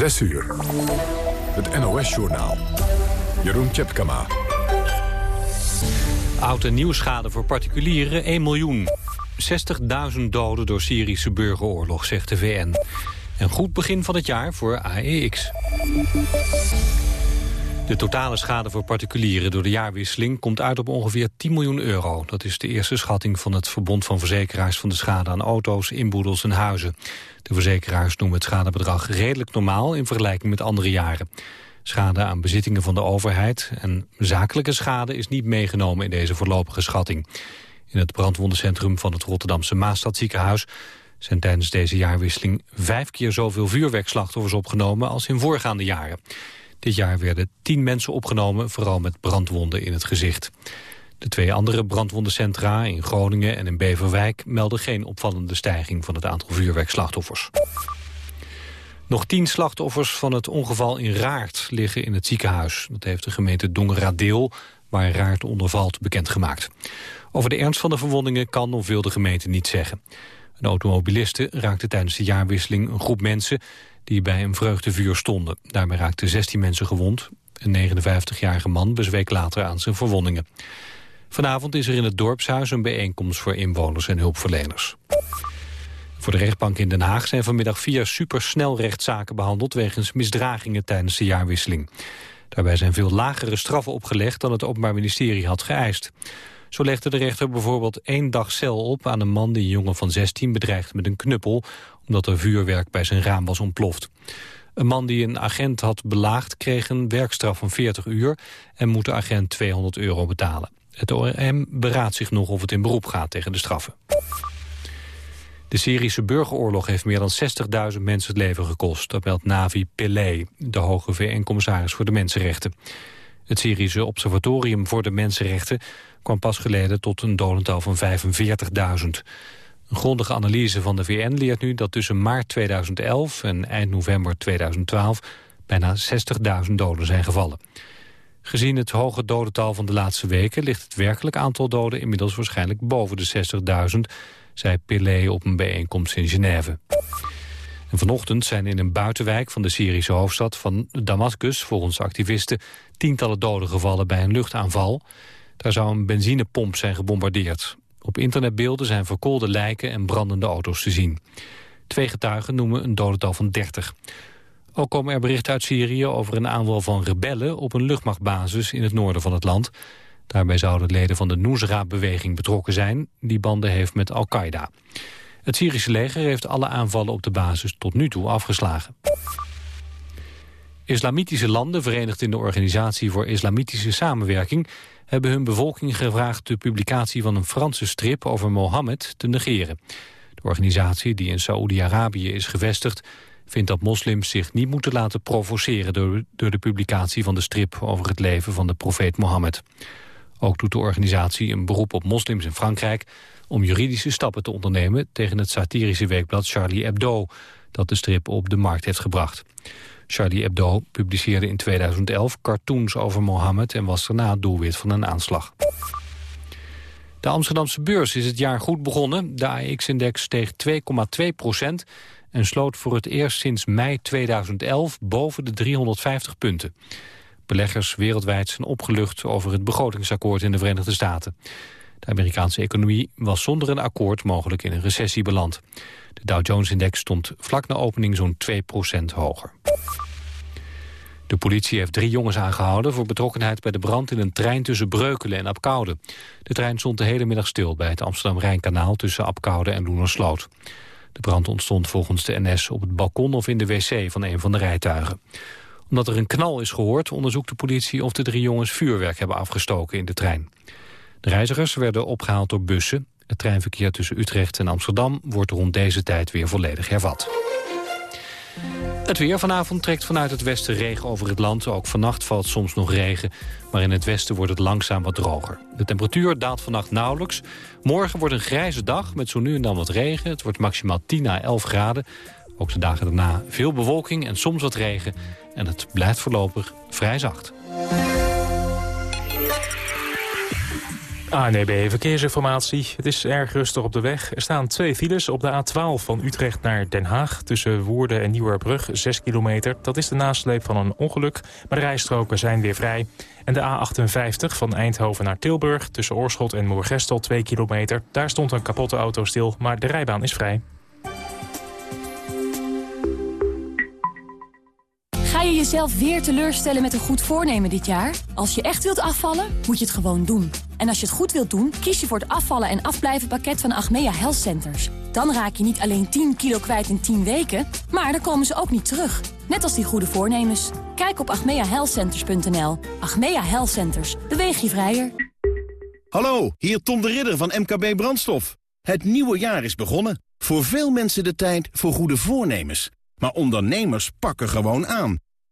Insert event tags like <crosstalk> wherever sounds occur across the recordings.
6 uur. Het NOS-journaal. Jeroen Tjepkama. Oud- en nieuwschade voor particulieren 1 miljoen. 60.000 doden door Syrische burgeroorlog, zegt de VN. Een goed begin van het jaar voor AEX. De totale schade voor particulieren door de jaarwisseling komt uit op ongeveer 10 miljoen euro. Dat is de eerste schatting van het Verbond van Verzekeraars van de schade aan auto's, inboedels en huizen. De verzekeraars noemen het schadebedrag redelijk normaal in vergelijking met andere jaren. Schade aan bezittingen van de overheid en zakelijke schade is niet meegenomen in deze voorlopige schatting. In het brandwondencentrum van het Rotterdamse Maastadziekenhuis zijn tijdens deze jaarwisseling vijf keer zoveel vuurwerkslachtoffers opgenomen als in voorgaande jaren. Dit jaar werden tien mensen opgenomen, vooral met brandwonden in het gezicht. De twee andere brandwondencentra in Groningen en in Beverwijk melden geen opvallende stijging van het aantal vuurwerkslachtoffers. Nog tien slachtoffers van het ongeval in Raart liggen in het ziekenhuis. Dat heeft de gemeente Dongeradeel, waar Raart onder valt, bekendgemaakt. Over de ernst van de verwondingen kan of wil de gemeente niet zeggen. Een automobiliste raakte tijdens de jaarwisseling een groep mensen die bij een vreugdevuur stonden. Daarbij raakten 16 mensen gewond. Een 59-jarige man bezweek later aan zijn verwondingen. Vanavond is er in het dorpshuis een bijeenkomst voor inwoners en hulpverleners. Voor de rechtbank in Den Haag zijn vanmiddag vier supersnelrechtszaken behandeld... wegens misdragingen tijdens de jaarwisseling. Daarbij zijn veel lagere straffen opgelegd dan het Openbaar Ministerie had geëist. Zo legde de rechter bijvoorbeeld één dag cel op aan een man die een jongen van 16 bedreigde met een knuppel, omdat er vuurwerk bij zijn raam was ontploft. Een man die een agent had belaagd kreeg een werkstraf van 40 uur en moet de agent 200 euro betalen. Het ORM beraadt zich nog of het in beroep gaat tegen de straffen. De Syrische burgeroorlog heeft meer dan 60.000 mensen het leven gekost. Dat meldt Navi Pillay, de hoge VN-commissaris voor de Mensenrechten. Het Syrische Observatorium voor de Mensenrechten kwam pas geleden tot een dodental van 45.000. Een grondige analyse van de VN leert nu dat tussen maart 2011 en eind november 2012 bijna 60.000 doden zijn gevallen. Gezien het hoge dodental van de laatste weken ligt het werkelijk aantal doden inmiddels waarschijnlijk boven de 60.000, zei Pillay op een bijeenkomst in Genève. En vanochtend zijn in een buitenwijk van de Syrische hoofdstad van Damascus, volgens activisten, tientallen doden gevallen bij een luchtaanval. Daar zou een benzinepomp zijn gebombardeerd. Op internetbeelden zijn verkoolde lijken en brandende auto's te zien. Twee getuigen noemen een dodental van 30. Ook komen er berichten uit Syrië over een aanval van rebellen... op een luchtmachtbasis in het noorden van het land. Daarbij zouden leden van de Nusra-beweging betrokken zijn... die banden heeft met Al-Qaeda. Het Syrische leger heeft alle aanvallen op de basis tot nu toe afgeslagen. Islamitische landen, verenigd in de Organisatie voor Islamitische Samenwerking... hebben hun bevolking gevraagd de publicatie van een Franse strip over Mohammed te negeren. De organisatie, die in Saoedi-Arabië is gevestigd... vindt dat moslims zich niet moeten laten provoceren... Door, de publicatie van de strip over het leven van de profeet Mohammed. Ook doet de organisatie een beroep op moslims in Frankrijk... om juridische stappen te ondernemen tegen het satirische weekblad Charlie Hebdo... dat de strip op de markt heeft gebracht. Charlie Hebdo publiceerde in 2011 cartoons over Mohammed... en was daarna doelwit van een aanslag. De Amsterdamse beurs is het jaar goed begonnen. De AX-index steeg 2,2 procent en sloot voor het eerst sinds mei 2011 boven de 350 punten. Beleggers wereldwijd zijn opgelucht over het begrotingsakkoord in de Verenigde Staten. De Amerikaanse economie was zonder een akkoord mogelijk in een recessie beland. De Dow Jones-index stond vlak na opening zo'n 2% hoger. De politie heeft drie jongens aangehouden voor betrokkenheid bij de brand in een trein tussen Breukelen en Apkoude. De trein stond de hele middag stil bij het Amsterdam-Rijnkanaal tussen Apkoude en Loenersloot. De brand ontstond volgens de NS op het balkon of in de wc van een van de rijtuigen. Omdat er een knal is gehoord onderzoekt de politie of de drie jongens vuurwerk hebben afgestoken in de trein. De reizigers werden opgehaald door bussen. Het treinverkeer tussen Utrecht en Amsterdam wordt rond deze tijd weer volledig hervat. Het weer vanavond trekt vanuit het westen regen over het land. Ook vannacht valt soms nog regen, maar in het westen wordt het langzaam wat droger. De temperatuur daalt vannacht nauwelijks. Morgen wordt een grijze dag met zo nu en dan wat regen. Het wordt maximaal 10 à 11 graden. Ook de dagen daarna veel bewolking en soms wat regen. En het blijft voorlopig vrij zacht. ANEB Verkeersinformatie. Het is erg rustig op de weg. Er staan twee files op de A12 van Utrecht naar Den Haag... tussen Woerden en Nieuwerbrug, 6 kilometer. Dat is de nasleep van een ongeluk, maar de rijstroken zijn weer vrij. En de A58 van Eindhoven naar Tilburg... tussen Oorschot en Moergestel, 2 kilometer. Daar stond een kapotte auto stil, maar de rijbaan is vrij. Je jezelf weer teleurstellen met een goed voornemen dit jaar? Als je echt wilt afvallen, moet je het gewoon doen. En als je het goed wilt doen, kies je voor het afvallen en afblijven pakket van Achmea Health Centers. Dan raak je niet alleen 10 kilo kwijt in 10 weken, maar dan komen ze ook niet terug. Net als die goede voornemens. Kijk op achmeahealthcenters.nl. Achmea Health Centers. Beweeg je vrijer. Hallo, hier Tom de Ridder van MKB Brandstof. Het nieuwe jaar is begonnen. Voor veel mensen de tijd voor goede voornemens. Maar ondernemers pakken gewoon aan.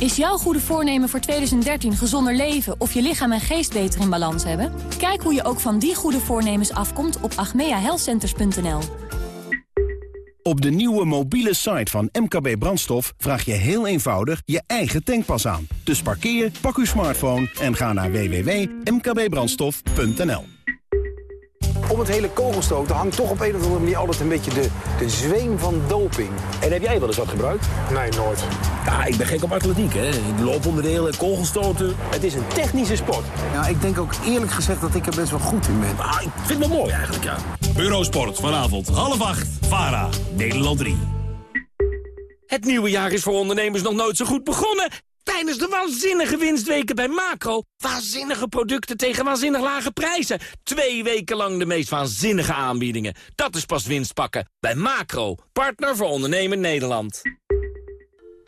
Is jouw goede voornemen voor 2013 gezonder leven of je lichaam en geest beter in balans hebben? Kijk hoe je ook van die goede voornemens afkomt op agmeahealthcenters.nl. Op de nieuwe mobiele site van MKB Brandstof vraag je heel eenvoudig je eigen tankpas aan. Dus parkeer, pak uw smartphone en ga naar www.mkbbrandstof.nl. Om het hele kogelstoten hangt toch op een of andere manier altijd een beetje de, de zweem van doping. En heb jij wel eens wat gebruikt? Nee, nooit. Ja, ik ben gek op atletiek, hè. Looponderdelen, kogelstoten. Het is een technische sport. Ja, ik denk ook eerlijk gezegd dat ik er best wel goed in ben. Ah, ik vind het wel mooi eigenlijk, ja. Eurosport, vanavond half acht, VARA, Nederland 3. Het nieuwe jaar is voor ondernemers nog nooit zo goed begonnen. Tijdens de waanzinnige winstweken bij Macro. Waanzinnige producten tegen waanzinnig lage prijzen. Twee weken lang de meest waanzinnige aanbiedingen. Dat is pas winst pakken. Bij Macro, partner voor ondernemen Nederland.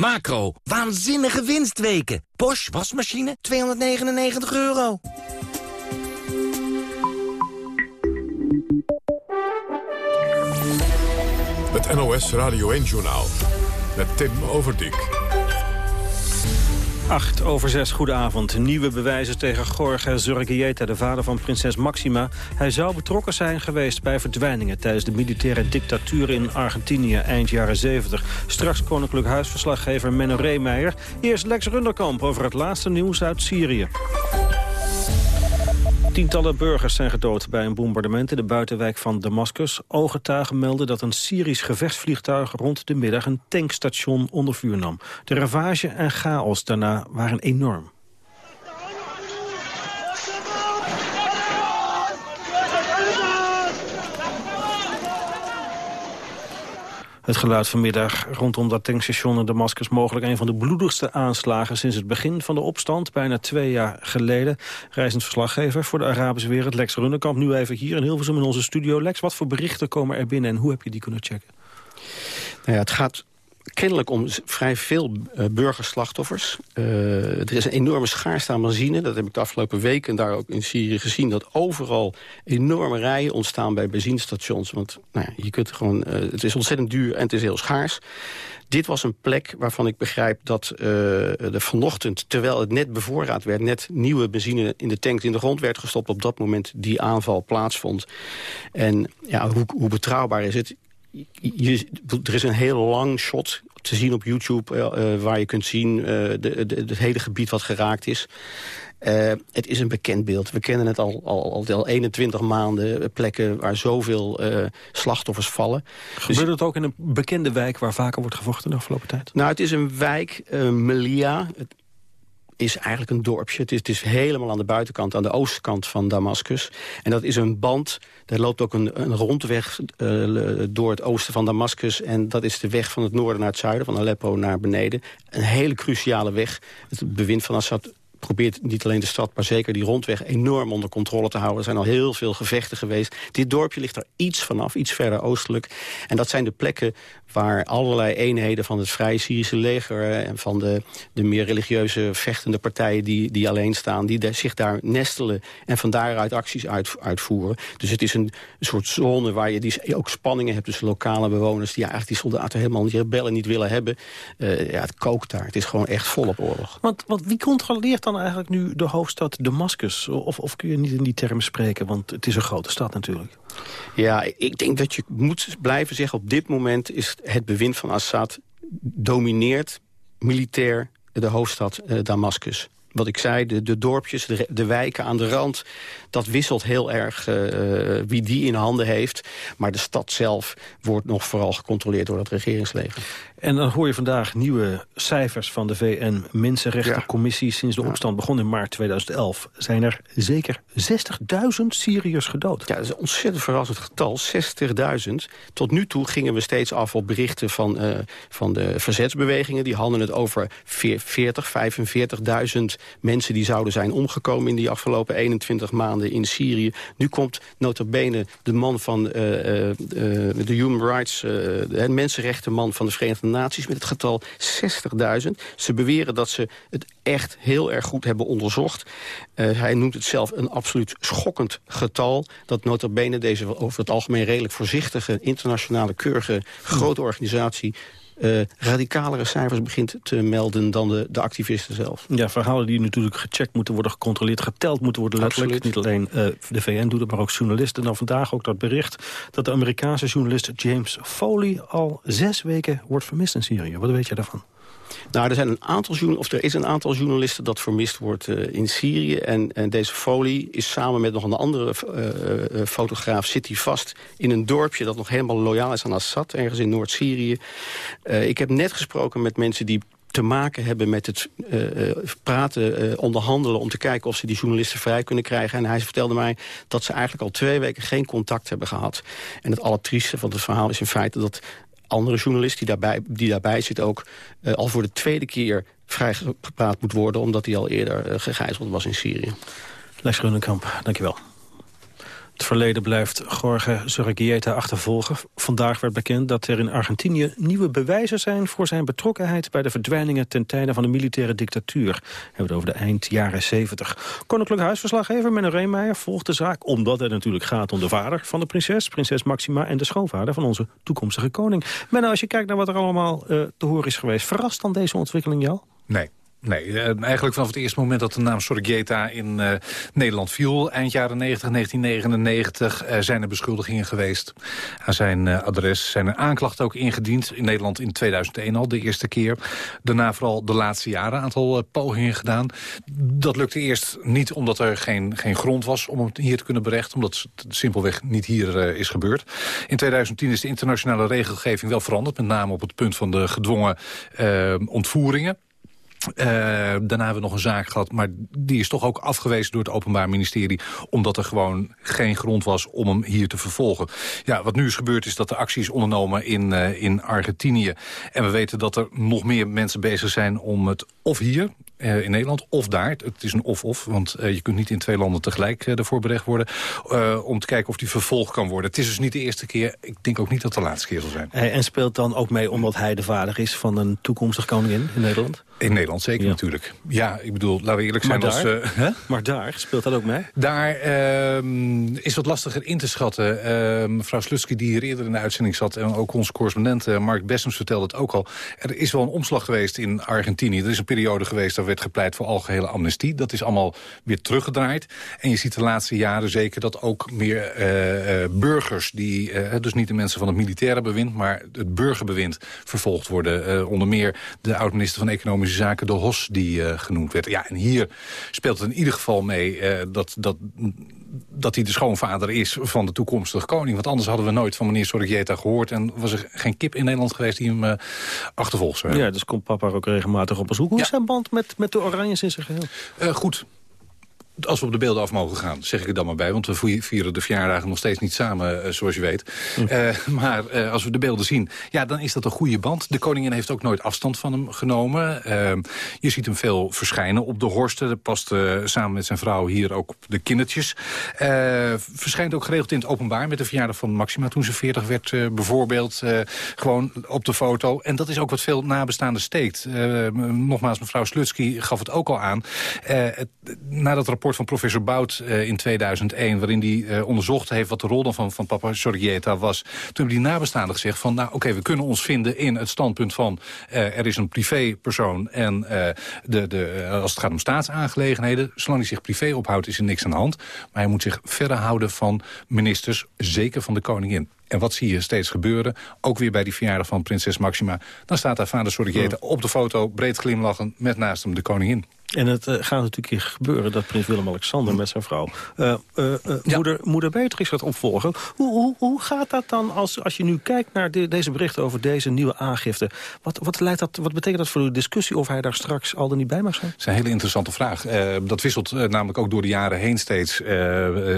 Macro, waanzinnige winstweken. Bosch wasmachine, 299 euro. Het NOS Radio 1-journaal met Tim Overdijk. 8 over 6, goedenavond. Nieuwe bewijzen tegen Jorge Zurgieta, de vader van prinses Maxima. Hij zou betrokken zijn geweest bij verdwijningen... tijdens de militaire dictatuur in Argentinië eind jaren 70. Straks Koninklijk Huisverslaggever Menno Reemeijer. Eerst Lex Runderkamp over het laatste nieuws uit Syrië. Tientallen burgers zijn gedood bij een bombardement in de buitenwijk van Damascus. Ooggetuigen melden dat een Syrisch gevechtsvliegtuig rond de middag een tankstation onder vuur nam. De ravage en chaos daarna waren enorm. Het geluid vanmiddag rondom dat tankstation in Damascus... mogelijk een van de bloedigste aanslagen sinds het begin van de opstand... bijna twee jaar geleden. Reizend verslaggever voor de Arabische wereld, Lex Runnekamp... nu even hier in Hilversum in onze studio. Lex, wat voor berichten komen er binnen en hoe heb je die kunnen checken? Nou ja, het gaat kennelijk om vrij veel uh, burgerslachtoffers. Uh, er is een enorme schaarste aan benzine. Dat heb ik de afgelopen weken daar ook in Syrië gezien. Dat overal enorme rijen ontstaan bij benzinestations. Want nou ja, je kunt gewoon, uh, het is ontzettend duur en het is heel schaars. Dit was een plek waarvan ik begrijp dat uh, er vanochtend... terwijl het net bevoorraad werd, net nieuwe benzine in de tank in de grond werd gestopt... op dat moment die aanval plaatsvond. En ja, hoe, hoe betrouwbaar is het? Je, er is een heel lang shot te zien op YouTube... Uh, waar je kunt zien uh, de, de, het hele gebied wat geraakt is. Uh, het is een bekend beeld. We kennen het al, al, al 21 maanden, plekken waar zoveel slachtoffers vallen. Gebeurt dus, het ook in een bekende wijk waar vaker wordt gevochten de afgelopen tijd? Nou, het is een wijk, Melia is eigenlijk een dorpje. Het is, helemaal aan de buitenkant, aan de oostkant van Damascus. En dat is een band, daar loopt ook een, een rondweg uh, door het oosten van Damascus. En dat is de weg van het noorden naar het zuiden, van Aleppo naar beneden. Een hele cruciale weg. Het bewind van Assad probeert niet alleen de stad, maar zeker die rondweg enorm onder controle te houden. Er zijn al heel veel gevechten geweest. Dit dorpje ligt er iets vanaf, iets verder oostelijk. En dat zijn de plekken waar allerlei eenheden van het Vrije Syrische leger... en van de, de meer religieuze vechtende partijen die, die alleen staan... die zich daar nestelen en van daaruit acties uit, uitvoeren. Dus het is een, soort zone waar je die, ook spanningen hebt tussen lokale bewoners... die eigenlijk die soldaten helemaal, die rebellen niet willen hebben. Uh, ja, het kookt daar. Het is gewoon echt volop oorlog. Want, want wie controleert dan eigenlijk nu de hoofdstad Damascus? Of, of kun je niet in die termen spreken? Want het is een grote stad natuurlijk. Ja, ik denk dat je moet blijven zeggen... op dit moment is het bewind van Assad domineert militair de hoofdstad uh, Damascus. Wat ik zei, de, dorpjes, de, wijken aan de rand... dat wisselt heel erg uh, wie die in handen heeft. Maar de stad zelf wordt nog vooral gecontroleerd door het regeringsleger. En dan hoor je vandaag nieuwe cijfers van de VN-Mensenrechtencommissie. Sinds de opstand begon in maart 2011 zijn er zeker 60.000 Syriërs gedood. Ja, dat is een ontzettend verrassend getal, 60.000. Tot nu toe gingen we steeds af op berichten van, uh, van de verzetsbewegingen. Die hadden het over 40, 45.000 mensen die zouden zijn omgekomen... in die afgelopen 21 maanden in Syrië. Nu komt notabene de man van uh, uh, de Human Rights... de mensenrechtenman van de Verenigde Naties met het getal 60.000. Ze beweren dat ze het echt heel erg goed hebben onderzocht. Hij noemt het zelf een absoluut schokkend getal... dat notabene deze over het algemeen redelijk voorzichtige... internationale keurige grote organisatie uh, radicalere cijfers begint te melden dan de, de activisten zelf. Ja, verhalen die natuurlijk gecheckt moeten worden, gecontroleerd, geteld moeten worden. Letterlijk. Niet alleen uh, de VN doet het, maar ook journalisten. Dan vandaag ook dat bericht dat de Amerikaanse journalist James Foley al zes weken wordt vermist in Syrië. Wat weet je daarvan? Nou, er, zijn een aantal, of er is een aantal journalisten dat vermist wordt uh, in Syrië. En, en, deze folie is samen met nog een andere uh, fotograaf... zit vast in een dorpje dat nog helemaal loyaal is aan Assad... ergens in Noord-Syrië. Ik heb net gesproken met mensen die te maken hebben met het praten, onderhandelen... om te kijken of ze die journalisten vrij kunnen krijgen. En hij vertelde mij dat ze eigenlijk al twee weken geen contact hebben gehad. En het allertrieste van het verhaal is in feite dat andere journalist die daarbij, die daarbij zit ook... Uh, al voor de tweede keer vrijgepraat moet worden... omdat hij al eerder uh, gegijzeld was in Syrië. Lex Runenkamp, dankjewel. Het verleden blijft Jorge Zorregieta achtervolgen. Vandaag werd bekend dat er in Argentinië nieuwe bewijzen zijn... voor zijn betrokkenheid bij de verdwijningen ten tijde van de militaire dictatuur. We hebben het over de eind jaren 70. Koninklijk Huisverslaggever Menno Reemeijer volgt de zaak... omdat het natuurlijk gaat om de vader van de prinses, prinses Maxima... en de schoonvader van onze toekomstige koning. Menno, als je kijkt naar wat er allemaal uh, te horen is geweest... verrast dan deze ontwikkeling jou? Nee. Nee, eh, eigenlijk vanaf het eerste moment dat de naam Sorgeta in uh, Nederland viel... eind jaren 90, 1999, uh, zijn er beschuldigingen geweest aan zijn adres. Zijn er aanklachten ook ingediend, in Nederland in 2001 al, de eerste keer. Daarna vooral de laatste jaren een aantal pogingen gedaan. Dat lukte eerst niet omdat er geen, geen grond was om het hier te kunnen berechten... omdat het simpelweg niet hier is gebeurd. In 2010 is de internationale regelgeving wel veranderd... met name op het punt van de gedwongen ontvoeringen... Uh, daarna hebben we nog een zaak gehad, maar die is toch ook afgewezen door het Openbaar Ministerie, omdat er gewoon geen grond was om hem hier te vervolgen. Ja, wat nu is gebeurd is dat de actie is ondernomen in, uh, in Argentinië. En we weten dat er nog meer mensen bezig zijn om het of hier uh, in Nederland of daar. Het is een of-of, want uh, je kunt niet in twee landen tegelijk uh, ervoor berecht worden. om te kijken of die vervolgd kan worden. Het is dus niet de eerste keer. Ik denk ook niet dat het de laatste keer zal zijn. En speelt dan ook mee omdat hij de vader is van een toekomstig koningin in Nederland? In Nederland zeker ja. natuurlijk. Ja, ik bedoel, laten we eerlijk zijn. Maar daar, als, uh, maar daar speelt dat ook mee? Daar uh, is wat lastiger in te schatten. Uh, mevrouw Slutsky, die hier eerder in de uitzending zat... en ook onze correspondent Mark Bessems vertelde het ook al. Er is wel een omslag geweest in Argentinië. Er is een periode geweest, daar werd gepleit voor algehele amnestie. Dat is allemaal weer teruggedraaid. En je ziet de laatste jaren zeker dat ook meer burgers... die dus niet de mensen van het militaire bewind... maar het burgerbewind vervolgd worden. onder meer de oud-minister van Economische zaken, de HOS, die uh, genoemd werd. Ja, en hier speelt het in ieder geval mee uh, dat, dat dat hij de schoonvader is van de toekomstige koning. Want anders hadden we nooit van meneer Sorgieta gehoord... en was er geen kip in Nederland geweest die hem uh, achtervolgt Ja, dus komt papa ook regelmatig op bezoek. Hoe ja. is zijn band met, met de Oranjes in zijn geheel? Uh, goed, als we op de beelden af mogen gaan, zeg ik er dan maar bij. Want we vieren de verjaardagen nog steeds niet samen, uh, zoals je weet. Uh, maar uh, als we de beelden zien, ja, dan is dat een goede band. De koningin heeft ook nooit afstand van hem genomen. je ziet hem veel verschijnen op de horsten. Dat past samen met zijn vrouw hier ook op de kindertjes. verschijnt ook geregeld in het openbaar met de verjaardag van Maxima... toen ze 40 werd bijvoorbeeld, gewoon op de foto. En dat is ook wat veel nabestaanden steekt. nogmaals, mevrouw Slutsky gaf het ook al aan. Het, na dat rapport van professor Bout uh, in 2001... waarin hij uh, onderzocht heeft wat de rol dan van, van papa Sorrieta was. Toen hebben die nabestaanden gezegd van... nou oké, we kunnen ons vinden in het standpunt van... Uh, er is een privépersoon en de, de, als het gaat om staatsaangelegenheden... zolang hij zich privé ophoudt is er niks aan de hand. Maar hij moet zich verder houden van ministers, zeker van de koningin. En wat zie je steeds gebeuren? Ook weer bij die verjaardag van prinses Maxima. Dan staat daar vader Sorrieta op de foto, breed glimlachen... met naast hem de koningin. En het uh, gaat natuurlijk gebeuren dat prins Willem-Alexander met zijn vrouw... Uh, uh, ja. moeder, moeder Beatrix gaat opvolgen. Hoe, hoe, hoe gaat dat dan als, als je nu kijkt naar de, deze berichten over deze nieuwe aangifte? Wat, wat, leidt dat, wat betekent dat voor de discussie of hij daar straks al dan niet bij mag zijn? Dat is een hele interessante vraag. dat wisselt namelijk ook door de jaren heen steeds,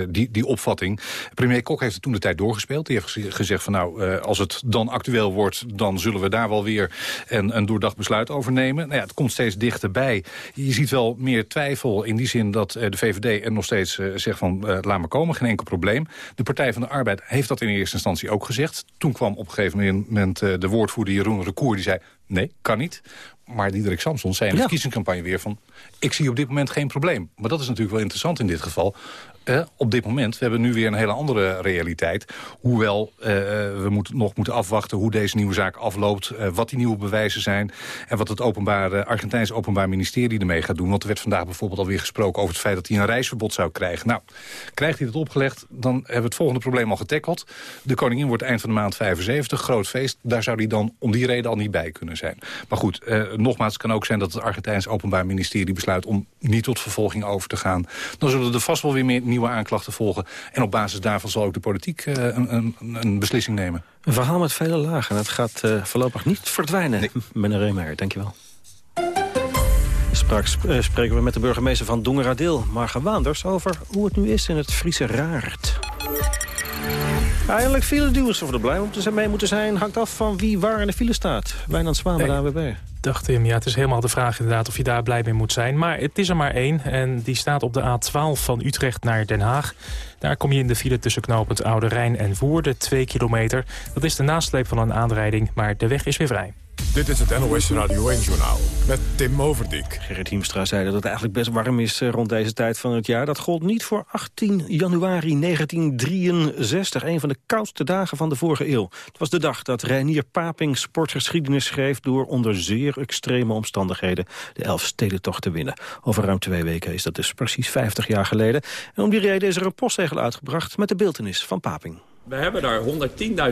die, die opvatting. Premier Kok heeft het toen de tijd doorgespeeld. Die heeft gezegd van nou, als het dan actueel wordt... dan zullen we daar wel weer een, een doordacht besluit over nemen. Nou ja, het komt steeds dichterbij. Je ziet ziet wel meer twijfel in die zin dat eh, de VVD er nog steeds eh, zegt van uh, laat maar komen, geen enkel probleem. De Partij van de Arbeid heeft dat in eerste instantie ook gezegd. Toen kwam op een gegeven moment de woordvoerder Jeroen Recour die zei nee, kan niet. Maar Diederik Samson zei in de ja. verkiezingscampagne weer van... ik zie op dit moment geen probleem. Maar dat is natuurlijk wel interessant in dit geval eh, op dit moment. We hebben nu weer een hele andere realiteit. Hoewel uh, we moet, nog moeten afwachten hoe deze nieuwe zaak afloopt. Uh, wat die nieuwe bewijzen zijn. En wat het openbare, Argentijnse Openbaar Ministerie ermee gaat doen. Want er werd vandaag bijvoorbeeld alweer gesproken over het feit dat hij een reisverbod zou krijgen. Nou, krijgt hij dat opgelegd, dan hebben we het volgende probleem al getackeld. De koningin wordt eind van de maand 75, groot feest. Daar zou hij dan om die reden al niet bij kunnen zijn. Maar goed, nogmaals, het kan ook zijn dat het Argentijnse Openbaar Ministerie besluit om niet tot vervolging over te gaan. Dan zullen er vast wel weer meer nieuwe aanklachten volgen. En op basis daarvan zal ook de politiek uh, een, een, een, beslissing nemen. Een verhaal met vele lagen. Het gaat uh, voorlopig niet verdwijnen. Nee. <laughs> Meneer Reemeyer, dankjewel. Straks uh, spreken we met de burgemeester van Dongeradeel, Marga Waanders... over hoe het nu is in het Friese Raart. Eigenlijk file duwers of er blij mee moeten zijn... hangt af van wie waar in de file staat. Wijnand Zwaan bij de AWB dacht Tim, ja, het is helemaal de vraag inderdaad of je daar blij mee moet zijn. Maar het is er maar één en die staat op de A12 van Utrecht naar Den Haag. Daar kom je in de file tussen knooppunt Oude Rijn en Woerden, 2 kilometer. Dat is de nasleep van een aanrijding, maar de weg is weer vrij. Dit is het NOS Radio 1-journaal met Tim Overdijk. Gerrit Hiemstra zei dat het eigenlijk best warm is eh, rond deze tijd van het jaar. Dat gold niet voor 18 januari 1963, een van de koudste dagen van de vorige eeuw. Het was de dag dat Reinier Paping sportgeschiedenis schreef... door onder zeer extreme omstandigheden de Elfstedentocht te winnen. Over ruim twee weken is dat dus precies 50 jaar geleden. En om die reden is er een postzegel uitgebracht met de beeltenis van Paping. We hebben daar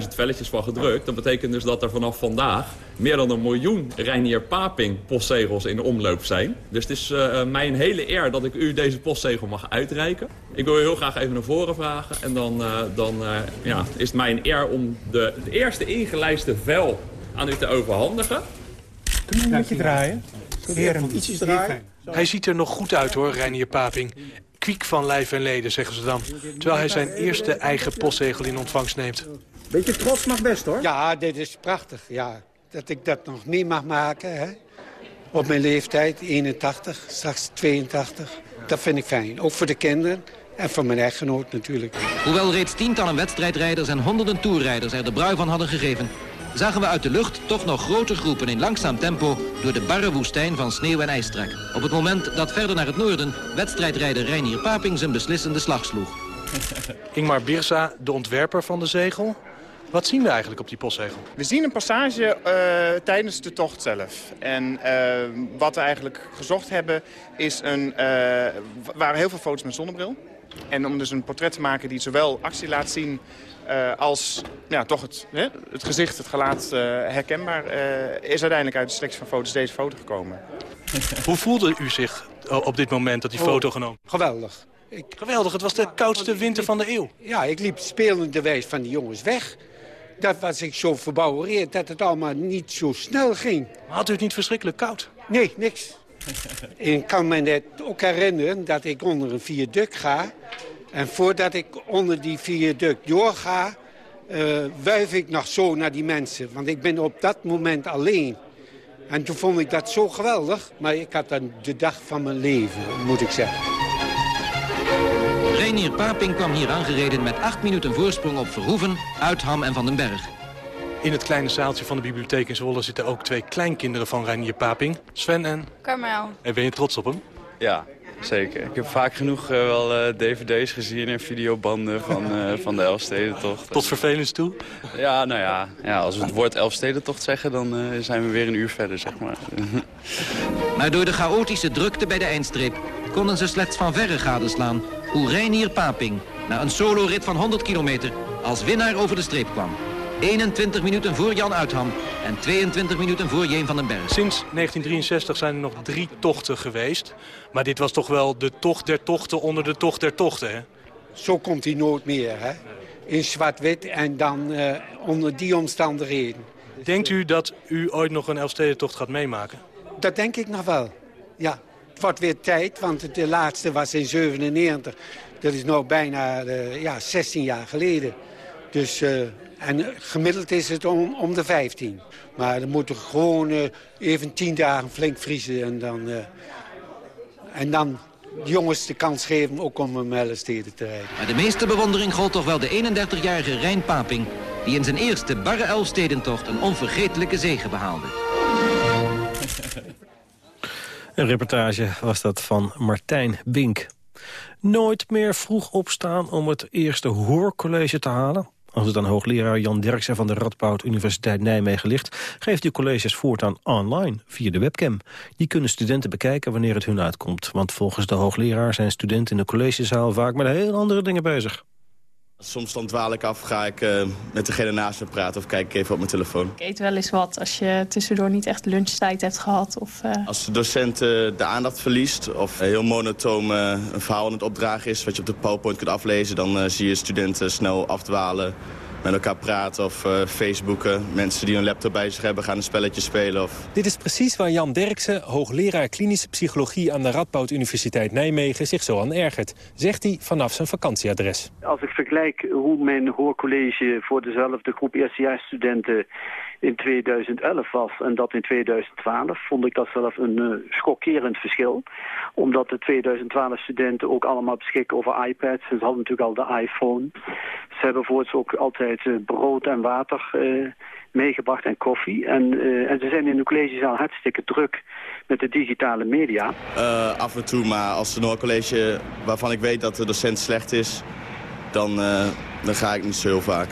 110.000 velletjes van gedrukt. Dat betekent dus dat er vanaf vandaag meer dan een miljoen Reinier Paping postzegels in de omloop zijn. Dus het is uh, mij een hele eer dat ik u deze postzegel mag uitreiken. Ik wil u heel graag even naar voren vragen. En dan, uh, dan uh, ja, is het mij een eer om de, de eerste ingelijste vel aan u te overhandigen. Kun je een beetje draaien? Heren, ietsjes draaien. Hij ziet er nog goed uit hoor, Reinier Paping kwiek van lijf en leden, zeggen ze dan. Terwijl hij zijn eerste eigen postzegel in ontvangst neemt. Beetje trots mag best, hoor. Ja, dit is prachtig, ja. Dat ik dat nog mee mag maken, hè. Op mijn leeftijd, 81, straks 82. Dat vind ik fijn. Ook voor de kinderen. En voor mijn echtgenoot natuurlijk. Hoewel reeds tientallen wedstrijdrijders en honderden toerrijders er de brui van hadden gegeven zagen we uit de lucht toch nog grote groepen in langzaam tempo door de barre woestijn van sneeuw en ijstrek. Op het moment dat verder naar het noorden wedstrijdrijder Reinier Paping zijn beslissende slag sloeg. <laughs> Ingmar Birsa, de ontwerper van de zegel. Wat zien we eigenlijk op die postzegel? We zien een passage uh, tijdens de tocht zelf. En uh, wat we eigenlijk gezocht hebben is een... Uh, waren heel veel foto's met zonnebril. En om dus een portret te maken die zowel actie laat zien uh, als ja, toch het, hè, het gezicht, het gelaat uh, herkenbaar... Uh, is uiteindelijk uit de selectie van foto's deze foto gekomen. <laughs> Hoe voelde u zich op dit moment dat die foto oh, genomen? Geweldig. Ik... Geweldig, het was de koudste winter van de eeuw. Ja, ik liep spelende wijs van die jongens weg. Dat was ik zo verbouwereerd dat het allemaal niet zo snel ging. Maar had u het niet verschrikkelijk koud? Nee, niks. <laughs> ik kan me net ook herinneren dat ik onder een viaduct ga. En voordat ik onder die viaduct doorga, uh, wuif ik nog zo naar die mensen. Want ik ben op dat moment alleen. En toen vond ik dat zo geweldig. Maar ik had dan de dag van mijn leven, moet ik zeggen. Reinier Paping kwam hier aangereden met acht minuten voorsprong op Verhoeven, Uitham en Van den Berg. In het kleine zaaltje van de bibliotheek in Zwolle zitten ook twee kleinkinderen van Reinier Paping. Sven en... Carmel. En ben je trots op hem? Ja, zeker. Ik heb vaak genoeg uh, wel uh, dvd's gezien en videobanden van, uh, <laughs> van de Elfstedentocht. Tot vervelend toe? Ja, nou ja, ja als we het woord Elfstedentocht zeggen, dan zijn we weer een uur verder, zeg maar. <laughs> maar door de chaotische drukte bij de eindstreep konden ze slechts van verre gadeslaan hoe Reinier Paping na een solo-rit van 100 kilometer als winnaar over de streep kwam. 21 minuten voor Jan Uitham en 22 minuten voor Jeen van den Berg. Sinds 1963 zijn er nog drie tochten geweest. Maar dit was toch wel de tocht der tochten onder de tocht der tochten, hè? Zo komt hij nooit meer, hè? In zwart-wit en dan uh, onder die omstandigheden. Denkt u dat u ooit nog een Elfstedentocht gaat meemaken? Dat denk ik nog wel, ja. Het wordt weer tijd, want de laatste was in 97. Dat is nog bijna uh, ja, 16 jaar geleden. Dus... Uh, en gemiddeld is het om, om de 15. Maar dan moeten we gewoon uh, even 10 dagen flink vriezen. En dan, uh, en dan de jongens de kans geven ook om een Elfsteden te rijden. Maar de meeste bewondering gold toch wel de 31-jarige Rijn Paping... die in zijn eerste barre Elfstedentocht een onvergetelijke zege behaalde. <laughs> Een reportage was dat van Martijn Bink. Nooit meer vroeg opstaan om het eerste hoorcollege te halen. Als het aan hoogleraar Jan Derksen van de Radboud Universiteit Nijmegen ligt... geeft hij colleges voortaan online, via de webcam. Die kunnen studenten bekijken wanneer het hun uitkomt. Want volgens de hoogleraar zijn studenten in de collegezaal... vaak met heel andere dingen bezig. Soms dan dwaal ik af, ga ik uh, met degene naast me praten of kijk ik even op mijn telefoon. Ik eet wel eens wat als je tussendoor niet echt lunchtijd hebt gehad. Of, uh... Als de docent uh, de aandacht verliest of heel monotoom een verhaal aan het opdragen is... wat je op de PowerPoint kunt aflezen, dan zie je studenten snel afdwalen met elkaar praten of uh, facebooken. Mensen die een laptop bij zich hebben gaan een spelletje spelen. Of... Dit is precies waar Jan Derksen, hoogleraar klinische psychologie... aan de Radboud Universiteit Nijmegen zich zo aan ergert. Zegt hij vanaf zijn vakantieadres. Als ik vergelijk hoe mijn hoorcollege voor dezelfde groep eerstejaarsstudenten in 2011 was en dat in 2012, vond ik dat zelf een uh, schokkerend verschil. Omdat de 2012 studenten ook allemaal beschikken over iPads. Ze hadden natuurlijk al de iPhone. Ze hebben voorts ook altijd uh, brood en water uh, meegebracht en koffie. En, en ze zijn in de collegezaal hartstikke druk met de digitale media. af en toe, maar als er nog een college waarvan ik weet dat de docent slecht is... dan, dan ga ik niet zo heel vaak.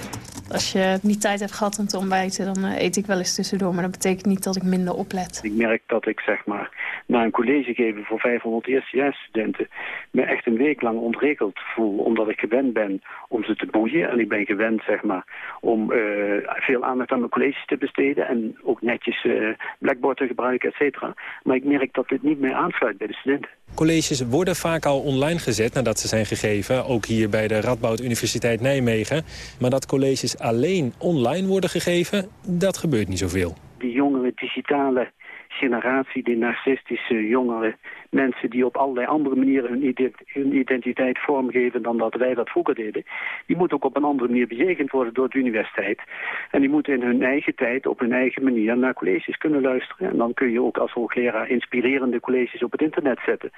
Als je niet tijd hebt gehad om te ontbijten, dan uh, eet ik wel eens tussendoor. Maar dat betekent niet dat ik minder oplet. Ik merk dat ik zeg maar na een college geven voor 500 eerstejaarsstudenten... me echt een week lang ontregeld voel. Omdat ik gewend ben om ze te boeien. En ik ben gewend zeg maar om uh, veel aandacht aan mijn colleges te besteden. En ook netjes uh, Blackboard te gebruiken, et cetera. Maar ik merk dat dit niet meer aansluit bij de studenten. Colleges worden vaak al online gezet nadat ze zijn gegeven. Ook hier bij de Radboud Universiteit Nijmegen. Maar dat colleges alleen online worden gegeven, dat gebeurt niet zoveel. Die jongere digitale generatie, die narcistische jongeren, mensen die op allerlei andere manieren hun, identiteit vormgeven dan dat wij dat vroeger deden, die moeten ook op een andere manier bejegend worden door de universiteit. En die moeten in hun eigen tijd, op hun eigen manier, naar colleges kunnen luisteren. En dan kun je ook als hoogleraar inspirerende colleges op het internet zetten.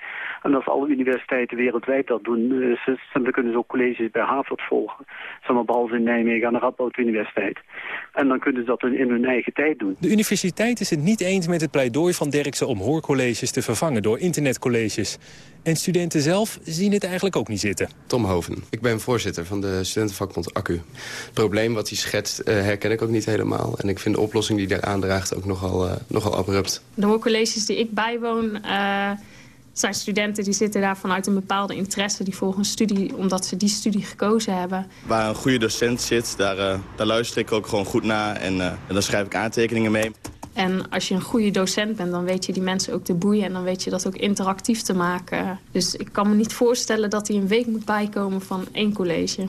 En als alle universiteiten wereldwijd dat doen, eh, dan kunnen ze ook colleges bij Harvard volgen. Zeg behalve in Nijmegen aan de Radboud Universiteit. En dan kunnen ze dat in hun eigen tijd doen. De universiteit is het niet eens met het pleidooi van Derksen om hoorcolleges te vervangen door internetcolleges. En studenten zelf zien het eigenlijk ook niet zitten. Tom Hoven. Ik ben voorzitter van de studentenvakbond Accu. Het probleem wat hij schetst uh, herken ik ook niet helemaal. En ik vind de oplossing die daar aandraagt ook nogal, uh, nogal abrupt. De hoorcolleges die ik bijwoon... Uh zijn studenten die zitten daar vanuit een bepaalde interesse. Die volgen een studie omdat ze die studie gekozen hebben. Waar een goede docent zit, daar, uh, daar luister ik ook gewoon goed naar. En, uh, en daar schrijf ik aantekeningen mee. En als je een goede docent bent, dan weet je die mensen ook te boeien... en dan weet je dat ook interactief te maken. Dus ik kan me niet voorstellen dat hij een week moet bijkomen van één college.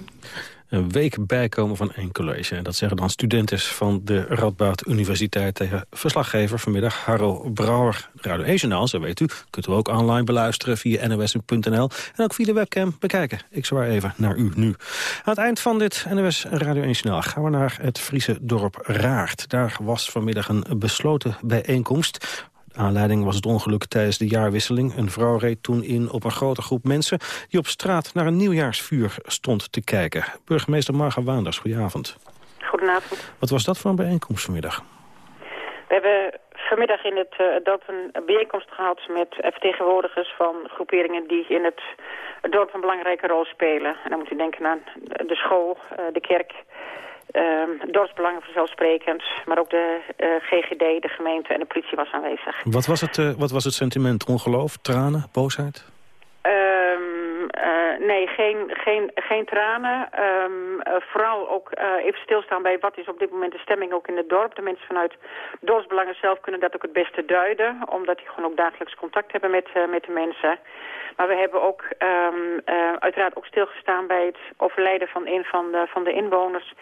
Een week bijkomen van één college. En dat zeggen dan studenten van de Radboud Universiteit... tegen verslaggever vanmiddag Harro Brouwer. Radio 1 Journaal, zo weet u, kunt u ook online beluisteren via nos.nl... en ook via de webcam bekijken. Ik zwaar even naar u nu. Aan het eind van dit NOS Radio 1 Journaal gaan we naar het Friese dorp Raart. Daar was vanmiddag een besloten bijeenkomst Aanleiding was het ongeluk tijdens de jaarwisseling. Een vrouw reed toen in op een grote groep mensen... die op straat naar een nieuwjaarsvuur stond te kijken. Burgemeester Marga Waanders, goedenavond. Goedenavond. Wat was dat voor een bijeenkomst vanmiddag? We hebben vanmiddag in het uh, dorp een bijeenkomst gehad met vertegenwoordigers van groeperingen die in het dorp een belangrijke rol spelen. En dan moet u denken aan de school, uh, de kerk, Uh, dorpsbelangen vanzelfsprekend, maar ook de uh, GGD, de gemeente en de politie was aanwezig. Wat was het, uh, wat was het sentiment? Ongeloof, tranen, boosheid? Um, nee, geen, geen, geen tranen. Um, vooral ook even stilstaan bij wat is op dit moment de stemming ook in het dorp. De mensen vanuit dorpsbelangen zelf kunnen dat ook het beste duiden, omdat die gewoon ook dagelijks contact hebben met, met de mensen. Maar we hebben ook um, uiteraard ook stilgestaan bij het overlijden van een van de, van de inwoners.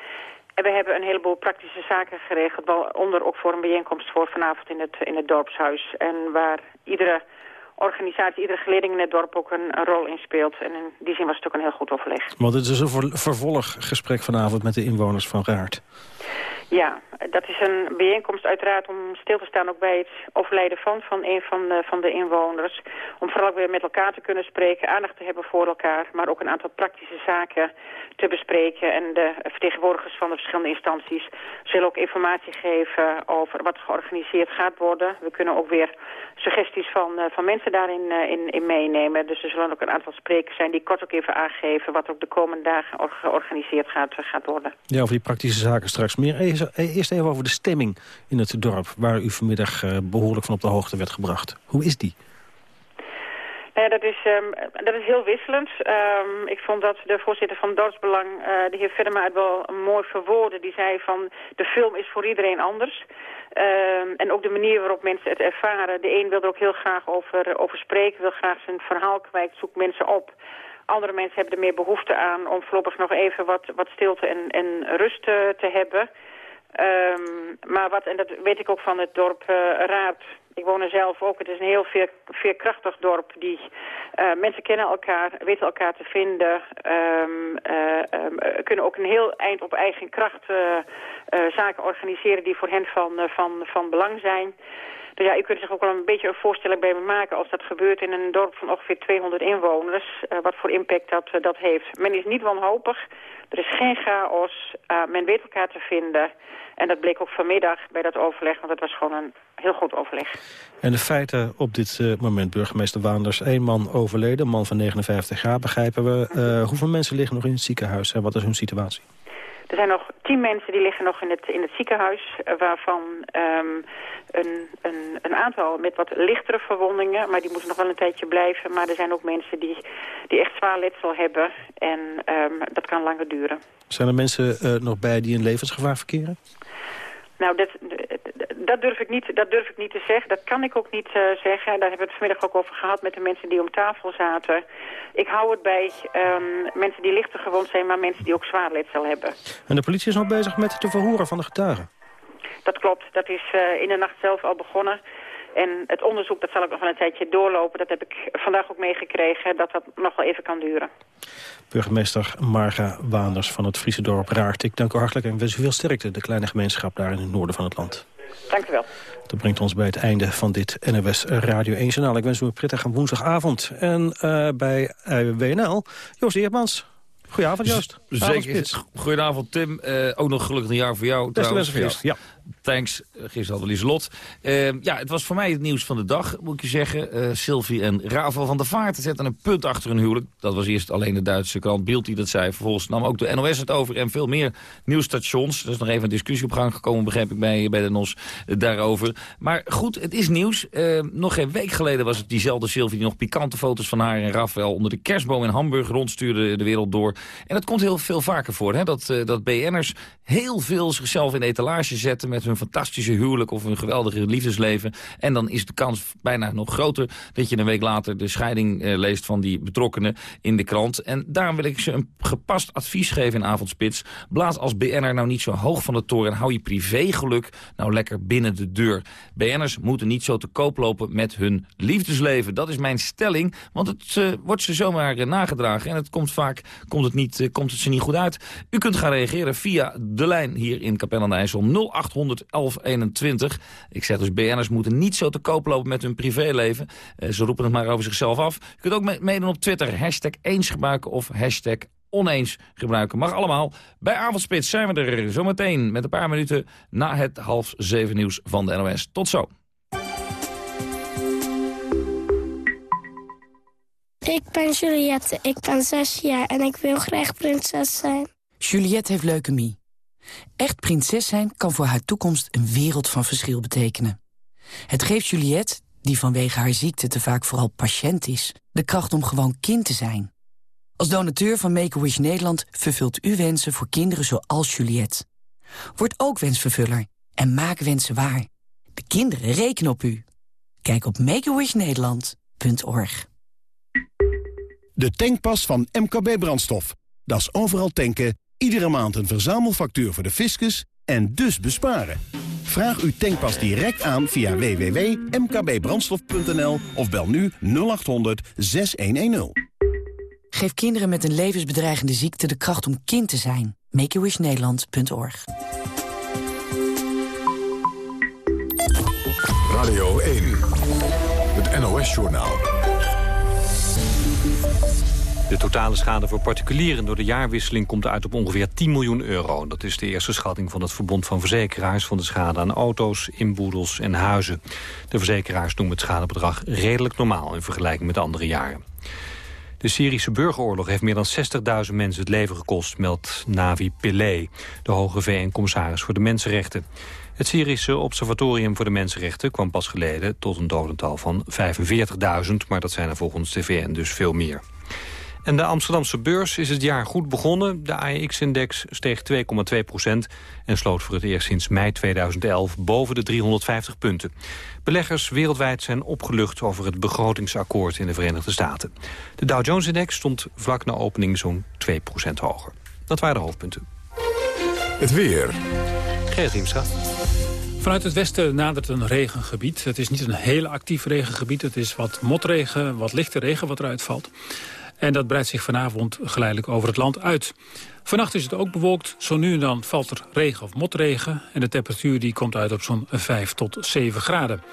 En we hebben een heleboel praktische zaken geregeld, waaronder ook voor een bijeenkomst voor vanavond in het, in het dorpshuis. En waar iedere organisatie, iedere geleding in het dorp ook een, rol in speelt. En in die zin was het ook een heel goed overleg. Want het is een vervolggesprek vanavond met de inwoners van Raart. Ja, dat is een bijeenkomst uiteraard om stil te staan ook bij het overlijden van, van een van de, van de inwoners. Om vooral weer met elkaar te kunnen spreken, aandacht te hebben voor elkaar, maar ook een aantal praktische zaken te bespreken. En de vertegenwoordigers van de verschillende instanties zullen ook informatie geven over wat georganiseerd gaat worden. We kunnen ook weer suggesties van, uh, van mensen daarin uh, in, in meenemen. Dus er zullen ook een aantal sprekers zijn die kort ook even aangeven wat ook de komende dagen georganiseerd gaat, gaat worden. Ja, over die praktische zaken straks meer. Eerst even over de stemming in het dorp... waar u vanmiddag uh, behoorlijk van op de hoogte werd gebracht. Hoe is die? Ja, dat, is, um, dat is heel wisselend. Um, ik vond dat de voorzitter van Dorpsbelang, de heer Verma, het wel mooi verwoordde. Die zei van, de film is voor iedereen anders. Um, en ook de manier waarop mensen het ervaren. De een wil er ook heel graag over, over spreken, wil graag zijn verhaal kwijt, zoekt mensen op. Andere mensen hebben er meer behoefte aan om voorlopig nog even wat, wat stilte en, en rust te hebben. Um, maar wat, en dat weet ik ook van het dorp uh, Raad, ik woon er zelf ook. Het is een heel veer, veerkrachtig dorp. Die, uh, mensen kennen elkaar, weten elkaar te vinden. Um, uh, um, kunnen ook een heel eind op eigen kracht zaken organiseren die voor hen van, van, van belang zijn. Ja, u kunt zich ook wel een beetje een voorstelling bij me maken als dat gebeurt in een dorp van ongeveer 200 inwoners. wat voor impact dat, dat heeft. Men is niet wanhopig. Er is geen chaos. men weet elkaar te vinden. En dat bleek ook vanmiddag bij dat overleg, want het was gewoon een heel goed overleg. En de feiten op dit uh, moment, burgemeester Waanders, één man overleden, een man van 59 jaar, begrijpen we. Uh, hoeveel mensen liggen nog in het ziekenhuis en wat is hun situatie? Er zijn nog tien mensen die liggen nog in het, in het ziekenhuis, uh, waarvan um, een, een, een, aantal met wat lichtere verwondingen, maar die moeten nog wel een tijdje blijven. Maar er zijn ook mensen die, die echt zwaar letsel hebben en um, dat kan langer duren. Zijn er mensen nog bij die in levensgevaar verkeren? Nou, dat, dat, durf ik niet, dat durf ik niet te zeggen. Dat kan ik ook niet uh, zeggen. Daar hebben we het vanmiddag ook over gehad met de mensen die om tafel zaten. Ik hou het bij um, mensen die lichter gewond zijn, maar mensen die ook zwaar letsel hebben. En de politie is nog bezig met het verhoren van de getuigen? Dat klopt. Dat is uh, in de nacht zelf al begonnen. En het onderzoek, dat zal ook nog wel een tijdje doorlopen. Dat heb ik vandaag ook meegekregen, dat dat nog wel even kan duren. Burgemeester Marga Waanders van het Friese dorp Raart. Ik dank u hartelijk en wens u veel sterkte, de kleine gemeenschap daar in het noorden van het land. Dank u wel. Dat brengt ons bij het einde van dit NOS Radio 1 Journaal. Ik wens u een prettige woensdagavond. En uh, bij uh, WNL, Joost Eermans. Goedenavond, Joost. Zeker. Goedenavond, Tim. Uh, ook nog gelukkig een jaar voor jou. Beste wensen voor jou. Ja. Thanks. Gisteren hadden. Uh, ja, het was voor mij het nieuws van de dag, moet ik je zeggen. Uh, Sylvie en Ravel van der Vaart zetten een punt achter hun huwelijk. Dat was eerst alleen de Duitse krant Bild die dat zei. Vervolgens nam ook de NOS het over en veel meer nieuwsstations. Er is nog even een discussie op gang gekomen, begreep ik, bij, bij de NOS uh, daarover. Maar goed, het is nieuws. nog geen week geleden was het diezelfde Sylvie die nog pikante foto's van haar en Rafael onder de kerstboom in Hamburg rondstuurde de wereld door. En dat komt heel veel vaker voor, hè? Dat, dat BN'ers heel veel zichzelf in etalage zetten met met hun fantastische huwelijk of hun geweldige liefdesleven. En dan is de kans bijna nog groter dat je een week later de scheiding eh, leest van die betrokkenen in de krant. En daarom wil ik ze een gepast advies geven in Avondspits. Blaas als BN'er nou niet zo hoog van de toren en hou je privégeluk nou lekker binnen de deur. BN'ers moeten niet zo te koop lopen met hun liefdesleven. Dat is mijn stelling, want het uh, wordt ze zomaar uh, nagedragen. En het komt vaak komt het niet, komt het ze niet goed uit. U kunt gaan reageren via de lijn hier in Capelle aan de IJssel 0800 1121. Ik zeg dus, BN'ers moeten niet zo te koop lopen met hun privéleven. ze roepen het maar over zichzelf af. U kunt ook meedoen op Twitter. Hashtag eens gebruiken of hashtag oneens gebruiken. Mag allemaal. Bij Avondspits zijn we er zometeen met een paar minuten na het half zeven nieuws van de NOS. Tot zo. Ik ben Juliette, ik ben zes jaar en ik wil graag prinses zijn. Juliette heeft leukemie. Echt prinses zijn kan voor haar toekomst een wereld van verschil betekenen. Het geeft Juliette, die vanwege haar ziekte te vaak vooral patiënt is... de kracht om gewoon kind te zijn. Als donateur van Make-A-Wish Nederland vervult u wensen voor kinderen zoals Juliette. Word ook wensvervuller en maak wensen waar. De kinderen rekenen op u. Kijk op makeawishnederland.org. De tankpas van MKB Brandstof. Dat is overal tanken, iedere maand een verzamelfactuur voor de fiscus en dus besparen. Vraag uw tankpas direct aan via www.mkbbrandstof.nl of bel nu 0800 6110. Geef kinderen met een levensbedreigende ziekte de kracht om kind te zijn. MakeAWishNederland.org Radio 1, het NOS-journaal. De totale schade voor particulieren door de jaarwisseling komt uit op ongeveer 10 miljoen euro. Dat is de eerste schatting van het Verbond van Verzekeraars van de schade aan auto's, inboedels en huizen. De verzekeraars noemen het schadebedrag redelijk normaal in vergelijking met andere jaren. De Syrische burgeroorlog heeft meer dan 60.000 mensen het leven gekost, meldt Navi Pillay, de hoge VN-commissaris voor de Mensenrechten. Het Syrische Observatorium voor de Mensenrechten kwam pas geleden tot een dodental van 45.000, maar dat zijn er volgens de VN dus veel meer. En de Amsterdamse beurs is het jaar goed begonnen. De AEX-index steeg 2,2 procent en sloot voor het eerst sinds mei 2011 boven de 350 punten. Beleggers wereldwijd zijn opgelucht over het begrotingsakkoord in de Verenigde Staten. De Dow Jones-index stond vlak na opening zo'n 2 procent hoger. Dat waren de hoofdpunten. Het weer. Gerrit Hiemstra. Vanuit het westen nadert een regengebied. Het is niet een heel actief regengebied. Het is wat motregen, wat lichte regen wat eruit valt. En dat breidt zich vanavond geleidelijk over het land uit. Vannacht is het ook bewolkt. Zo nu en dan valt er regen of motregen. En de temperatuur die komt uit op zo'n 5 tot 7 graden.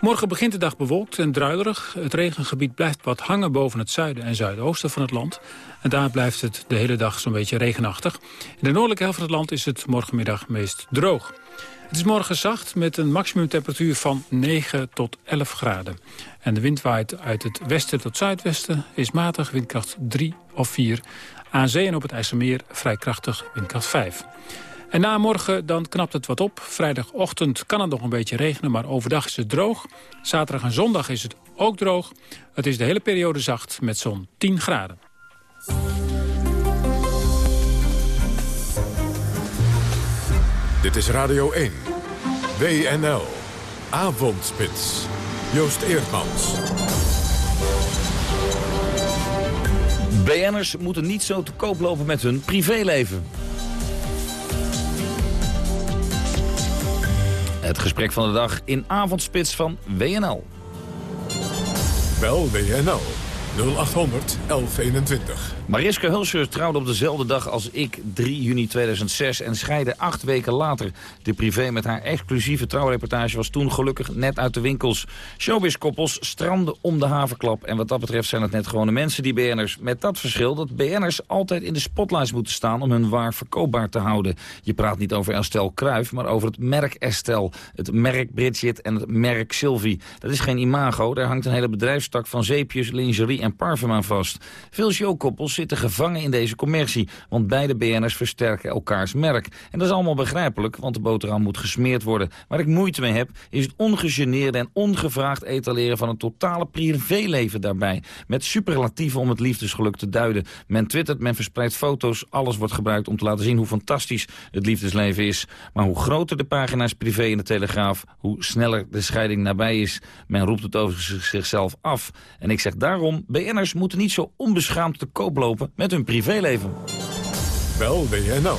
Morgen begint de dag bewolkt en druilerig. Het regengebied blijft wat hangen boven het zuiden en zuidoosten van het land. En daar blijft het de hele dag zo'n beetje regenachtig. In de noordelijke helft van het land is het morgenmiddag meest droog. Het is morgen zacht met een maximumtemperatuur van 9 tot 11 graden. En de wind waait uit het westen tot zuidwesten, is matig, windkracht 3 of 4. Aan zee en op het IJsselmeer vrij krachtig, windkracht 5. En na morgen dan knapt het wat op. Vrijdagochtend kan het nog een beetje regenen, maar overdag is het droog. Zaterdag en zondag is het ook droog. Het is de hele periode zacht met zo'n 10 graden. Dit is Radio 1. WNL. Avondspits. Joost Eerdmans. BN'ers moeten niet zo te koop lopen met hun privéleven. Het gesprek van de dag in Avondspits van WNL. Bel WNL 0800 1121. Mariska Hulscher trouwde op dezelfde dag als ik, 3 juni 2006... en scheidde acht weken later. De privé met haar exclusieve trouwreportage was toen gelukkig net uit de winkels. Showbiz-koppels stranden om de havenklap. En wat dat betreft zijn het net gewone mensen, die BN'ers. Met dat verschil dat BN'ers altijd in de spotlights moeten staan... om hun waar verkoopbaar te houden. Je praat niet over Estelle Kruif, maar over het merk Estelle. Het merk Bridget en het merk Sylvie. Dat is geen imago, daar hangt een hele bedrijfstak van zeepjes, lingerie en parfum aan vast. Veel showkoppels zitten gevangen in deze commercie, want beide BN'ers versterken elkaars merk. En dat is allemaal begrijpelijk, want de boterham moet gesmeerd worden. Waar ik moeite mee heb, is het ongegeneerde en ongevraagd etaleren van een totale privéleven daarbij. Met superlatieven om het liefdesgeluk te duiden. Men twittert, men verspreidt foto's, alles wordt gebruikt om te laten zien hoe fantastisch het liefdesleven is. Maar hoe groter de pagina's privé in de Telegraaf, hoe sneller de scheiding nabij is. Men roept het over zichzelf af. En ik zeg daarom, BN'ers moeten niet zo onbeschaamd te koop lopen met hun privéleven. Bel WNL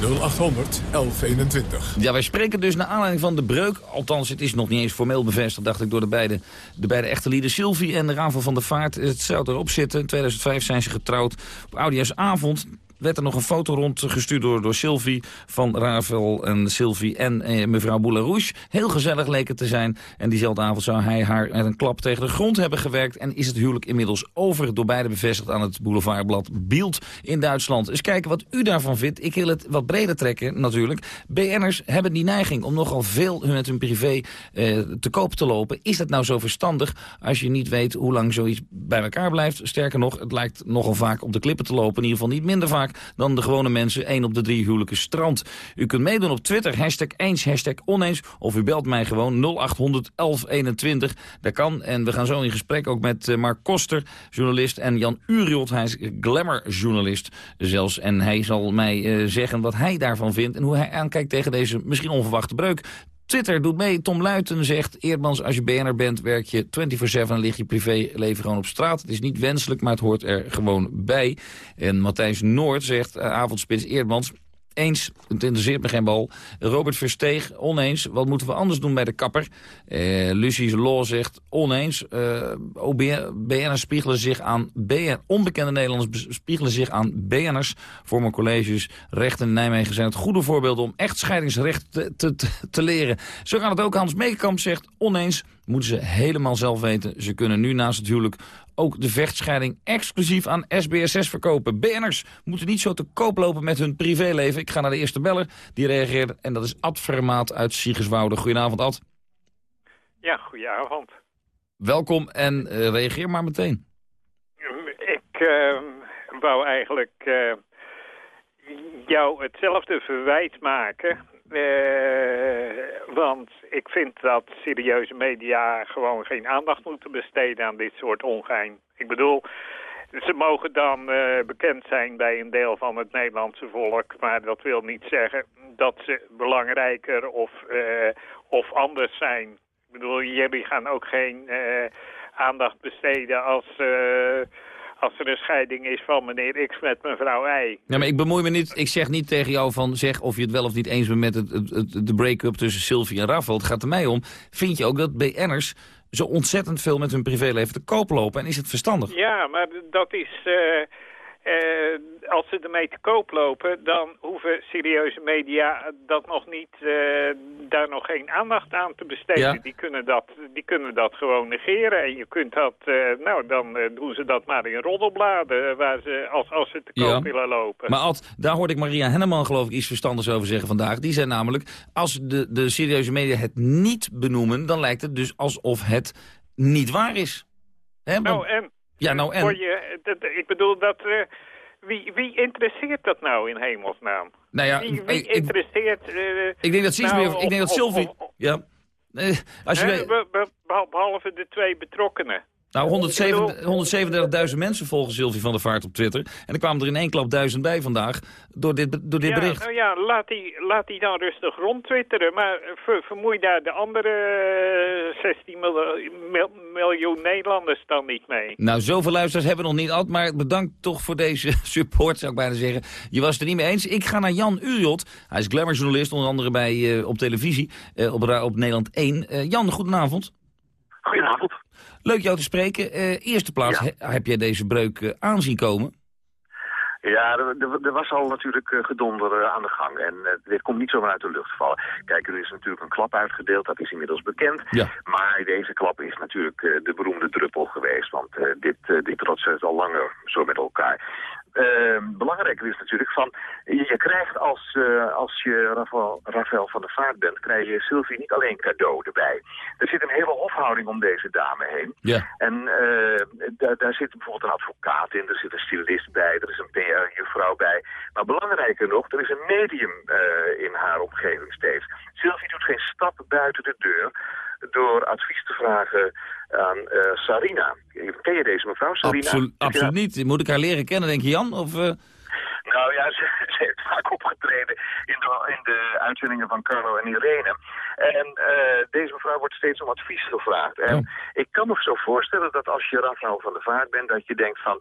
0800 1121. Ja, wij spreken dus naar aanleiding van de breuk. Althans, het is nog niet eens formeel bevestigd, dacht ik, door de beide, de beide echte lieden. Sylvie en de Ravel van der Vaart. Het zou erop zitten. In 2005 zijn ze getrouwd. Op Oudejaarsavond werd er nog een foto rondgestuurd door, door Sylvie van Ravel en Sylvie en eh, mevrouw Boulerouche. Heel gezellig leek het te zijn. En diezelfde avond zou hij haar met een klap tegen de grond hebben gewerkt. En is het huwelijk inmiddels over door beide bevestigd aan het boulevardblad Bild in Duitsland. Eens kijken wat u daarvan vindt. Ik wil het wat breder trekken natuurlijk. BN'ers hebben die neiging om nogal veel met hun privé eh, te koop te lopen. Is dat nou zo verstandig als je niet weet hoe lang zoiets bij elkaar blijft? Sterker nog, het lijkt nogal vaak op de klippen te lopen. In ieder geval niet minder vaak dan de gewone mensen. 1 op de drie huwelijken strand. U kunt meedoen op Twitter, hashtag eens, hashtag oneens. Of u belt mij gewoon 0800 1121. Dat kan. En we gaan zo in gesprek ook met uh, Mark Koster, journalist. En Jan Uriot, hij is glamour-journalist zelfs. En hij zal mij uh, zeggen wat hij daarvan vindt. En hoe hij aankijkt tegen deze misschien onverwachte breuk. Twitter doet mee. Tom Luiten zegt, Eerdmans, als je BNR bent, werk je 24-7 en lig je privéleven gewoon op straat. Het is niet wenselijk, maar het hoort er gewoon bij. En Matthijs Noord zegt, uh, avondspits Eerdmans, eens, het interesseert me geen bal. Robert Versteeg, oneens. Wat moeten we anders doen bij de kapper? Uh, Lucie Law zegt, oneens. Uh, BN'ers spiegelen zich aan... BN, onbekende Nederlanders spiegelen zich aan BN'ers. Voor colleges, rechten in Nijmegen zijn het goede voorbeelden... om echt scheidingsrecht te, te, te leren. Zo gaat het ook. Hans Meekamp zegt, oneens moeten ze helemaal zelf weten. Ze kunnen nu naast het huwelijk ook de vechtscheiding exclusief aan SBSS verkopen. BN'ers moeten niet zo te koop lopen met hun privéleven. Ik ga naar de eerste beller, die reageert. En dat is Ad Vermaat uit Siegerswoude. Goedenavond, Ad. Ja, goedenavond. Welkom en uh, reageer maar meteen. Ik uh, wou eigenlijk uh, jou hetzelfde verwijt maken... Uh, want ik vind dat serieuze media gewoon geen aandacht moeten besteden aan dit soort ongein. Ik bedoel, ze mogen dan uh, bekend zijn bij een deel van het Nederlandse volk, maar dat wil niet zeggen dat ze belangrijker of, uh, of anders zijn. Ik bedoel, jullie gaan ook geen aandacht besteden als als er een scheiding is van meneer X met mevrouw Y. Ja, maar ik bemoei me niet, ik zeg niet tegen jou van zeg of je het wel of niet eens bent met het, het, de break-up tussen Sylvie en Rafael. Het gaat er mij om. Vind je ook dat BN'ers zo ontzettend veel met hun privéleven te koop lopen en is het verstandig? Ja, maar dat is... Uh, uh, als ze ermee te koop lopen, dan hoeven serieuze media dat nog niet, uh, daar nog geen aandacht aan te besteden. Ja. Die, kunnen dat, die kunnen dat gewoon negeren. En je kunt dat, uh, nou dan doen ze dat maar in roddelbladen, waar ze, als, als ze te koop ja. willen lopen. Maar Ad, daar hoorde ik Maria Henneman geloof ik iets verstandigs over zeggen vandaag. Die zei namelijk, als de, de serieuze media het niet benoemen, dan lijkt het dus alsof het niet waar is. Hè? Nou en? Ja, nou en? Je, dat, ik bedoel, dat, uh, wie, wie interesseert dat nou in hemelsnaam? Nou ja, wie, wie ik, interesseert... Uh, ik denk dat nou, meer, ik denk dat Sylvie... Of, of, ja. Uh, als je hè. Behalve de twee betrokkenen. Nou, 137.000 mensen volgen Sylvie van der Vaart op Twitter. En er kwamen er in één klap duizend bij vandaag door dit, door dit ja, bericht. Nou ja, laat die, laat die dan rustig rondtwitteren. Maar ver, vermoei daar de andere 16 mil, miljoen Nederlanders dan niet mee. Nou, zoveel luisteraars hebben we nog niet altijd. Maar bedankt toch voor deze <laughs> support, zou ik bijna zeggen. Je was het er niet mee eens. Ik ga naar Jan Uriot. Hij is glamourjournalist, onder andere bij, uh, op televisie, uh, op, op Nederland 1. Uh, Jan, goedenavond. Goedenavond. Leuk jou te spreken. Uh, eerste plaats, ja. he, heb jij deze breuk uh, aanzien komen? Ja, er, er, was al natuurlijk uh, gedonder aan de gang. En dit komt niet zomaar uit de lucht vallen. Kijk, er is natuurlijk een klap uitgedeeld, dat is inmiddels bekend. Ja. Maar deze klap is natuurlijk de beroemde druppel geweest. Want dit, dit rotst al langer zo met elkaar. Uh, belangrijker is natuurlijk van, je, krijgt als, uh, als je Rafael, Rafael van der Vaart bent, krijg je Sylvie niet alleen cadeau erbij. Er zit een hele hofhouding om deze dame heen. Ja. En uh, daar, daar zit bijvoorbeeld een advocaat in, er zit een stylist bij, er is een PR-juffrouw bij. Maar belangrijker nog, er is een medium uh, in haar omgeving steeds. Sylvie doet geen stap buiten de deur door advies te vragen aan uh, Sarina. Ken je deze mevrouw, Sarina? Absolu absoluut niet. Moet ik haar leren kennen, denk je Jan? Of, uh... Nou ja, <laughs> ze, ze, heeft vaak opgetreden in de, in de uitzendingen van Carlo en Irene. En uh, deze mevrouw wordt steeds om advies gevraagd. En Oh. ik kan me zo voorstellen dat als je Rafael van der Vaart bent, dat je denkt van...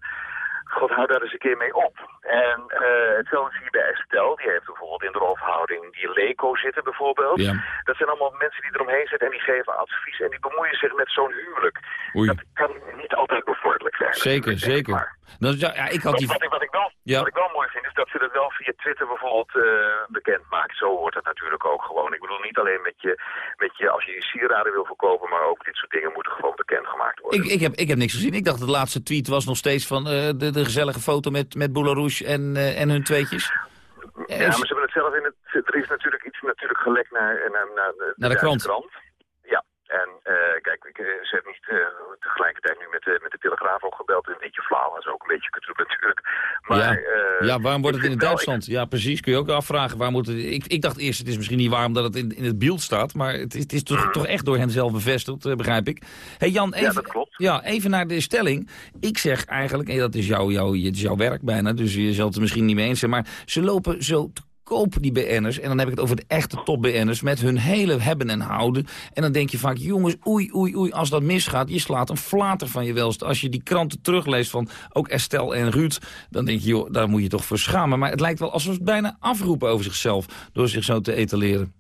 God, hou daar eens een keer mee op. En uh, hetzelfde zie je bij Estelle. Die heeft bijvoorbeeld in de hofhouding die Leco zitten bijvoorbeeld. Ja. Dat zijn allemaal mensen die eromheen zitten en die geven advies. En die bemoeien zich met zo'n huwelijk. Oei. Dat kan niet altijd bevorderlijk zijn. Zeker, zeker. Ja, ja, ik had Wat, die... wat, ik, wat, ik wel, Ja. wat ik wel mooi vind is dat ze dat wel via Twitter bijvoorbeeld uh, bekend maakt. Zo hoort het natuurlijk ook gewoon. Ik bedoel niet alleen met je, met je als je je sieraden wil verkopen, maar ook dit soort dingen moeten gewoon bekendgemaakt worden. Ik, ik, heb, ik heb niks gezien. Ik dacht dat de laatste tweet was nog steeds van uh, de, de gezellige foto met, met Boularouche en, uh, en hun tweetjes. Ja, maar ze hebben het zelf in het... Er is natuurlijk iets natuurlijk gelekt naar, naar, naar, de, naar de krant. krant. En uh, kijk, ik, ze heeft niet uh, tegelijkertijd nu met de, met de Telegraaf ook gebeld. Een beetje flauw, dat is ook een beetje kutrup natuurlijk. Maar, ja. Ja, waarom wordt het in het Duitsland? Ik... Ja, precies. Kun je ook afvragen. Waar moet het... ik, ik dacht eerst, het is misschien niet waarom dat het in, in het beeld staat. Maar het is, het is toch, toch echt door hen zelf bevestigd, begrijp ik. hey Jan, even, ja, dat klopt. Ja, even naar de stelling. Ik zeg eigenlijk, en dat is, jouw, jouw, het is jouw werk bijna, dus je zal het misschien niet mee eens zijn. Maar ze lopen zo koop die BN'ers, en dan heb ik het over de echte top-BN'ers... met hun hele hebben en houden. En dan denk je vaak, jongens, oei, oei, oei, als dat misgaat... je slaat een flater van je welst. Als je die kranten terugleest van ook Estelle en Ruud... dan denk je, joh, daar moet je toch voor schamen. Maar het lijkt wel alsof ze het bijna afroepen over zichzelf... door zich zo te etaleren.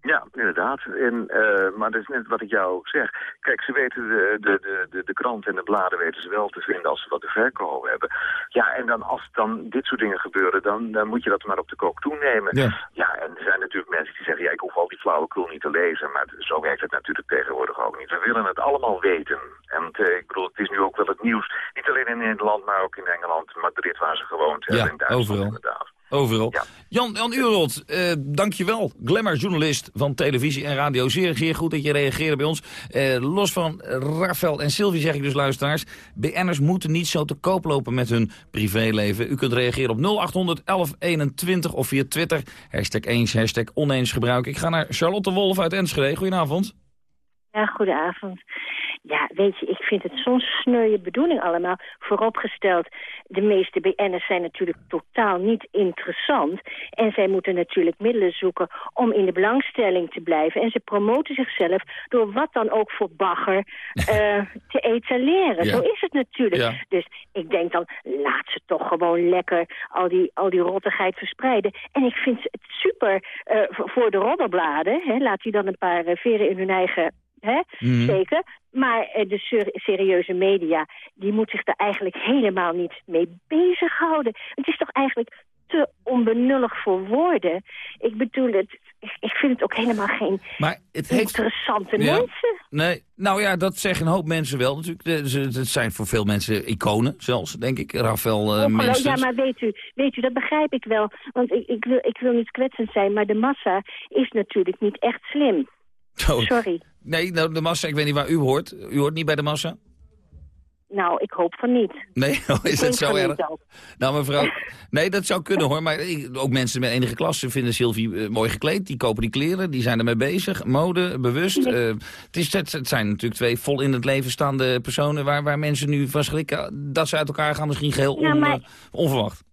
Ja, inderdaad. En, uh, maar dat is net wat ik jou zeg. Kijk, ze weten de, de, de, de, de krant en de bladen weten ze wel te vinden als ze wat te verkopen hebben. Ja, en dan als dan dit soort dingen gebeuren, dan, dan moet je dat maar op de kook toenemen. Ja. ja, en er zijn natuurlijk mensen die zeggen, ja, ik hoef al die flauwekul niet te lezen. Maar zo werkt het natuurlijk tegenwoordig ook niet. We willen het allemaal weten. En uh, ik bedoel, het is nu ook wel het nieuws. Niet alleen in Nederland, maar ook in Engeland, Madrid waar ze gewoond hebben. Ja, in Duitsland overal. inderdaad. Overal. Ja. Jan, Jan Urold, uh, dankjewel. Glamour-journalist van televisie en radio. Zeer, zeer goed dat je reageerde bij ons. Uh, los van Rafael en Sylvie zeg ik dus, luisteraars. BN'ers moeten niet zo te koop lopen met hun privéleven. U kunt reageren op 0800 1121 of via Twitter. Hashtag eens, hashtag oneens gebruiken. Ik ga naar Charlotte Wolf uit Enschede. Goedenavond. Ja, goedenavond. Ja, weet je, ik vind het zo'n sneuwe bedoeling allemaal. Vooropgesteld, de meeste BN'ers zijn natuurlijk totaal niet interessant. En zij moeten natuurlijk middelen zoeken om in de belangstelling te blijven. En ze promoten zichzelf door wat dan ook voor bagger uh, <laughs> te etaleren. Ja. Zo is het natuurlijk. Ja. Dus ik denk dan, laat ze toch gewoon lekker al die, al die rottigheid verspreiden. En ik vind het super uh, voor de roddelbladen. Hè, laat die dan een paar uh, veren in hun eigen Hè? Mm. Zeker. Maar uh, de ser serieuze media, die moet zich daar eigenlijk helemaal niet mee bezighouden. Het is toch eigenlijk te onbenullig voor woorden. Ik bedoel, het, ik vind het ook helemaal geen maar het heeft... interessante ja. mensen. Nee, nou ja, dat zeggen een hoop mensen wel natuurlijk. Het zijn voor veel mensen iconen zelfs, denk ik. Rafael uh. Ja, maar weet u, weet u, dat begrijp ik wel. Want ik, ik, wil, ik wil niet kwetsend zijn, maar de massa is natuurlijk niet echt slim. Oh. Sorry. Nee, nou, de massa, ik weet niet waar u hoort. U hoort niet bij de massa? Nou, ik hoop van niet. Nee, <laughs> oh, is dat zo erg? Nou, mevrouw, nee, dat zou kunnen hoor. Maar ook mensen met enige klasse vinden Sylvie uh, mooi gekleed. Die kopen die kleren, die zijn ermee bezig. Mode, bewust. Uh, het, is, het, het, zijn natuurlijk twee vol in het leven staande personen... waar, waar mensen nu van schrikken dat ze uit elkaar gaan. Misschien geheel ja, on, maar... uh, onverwacht.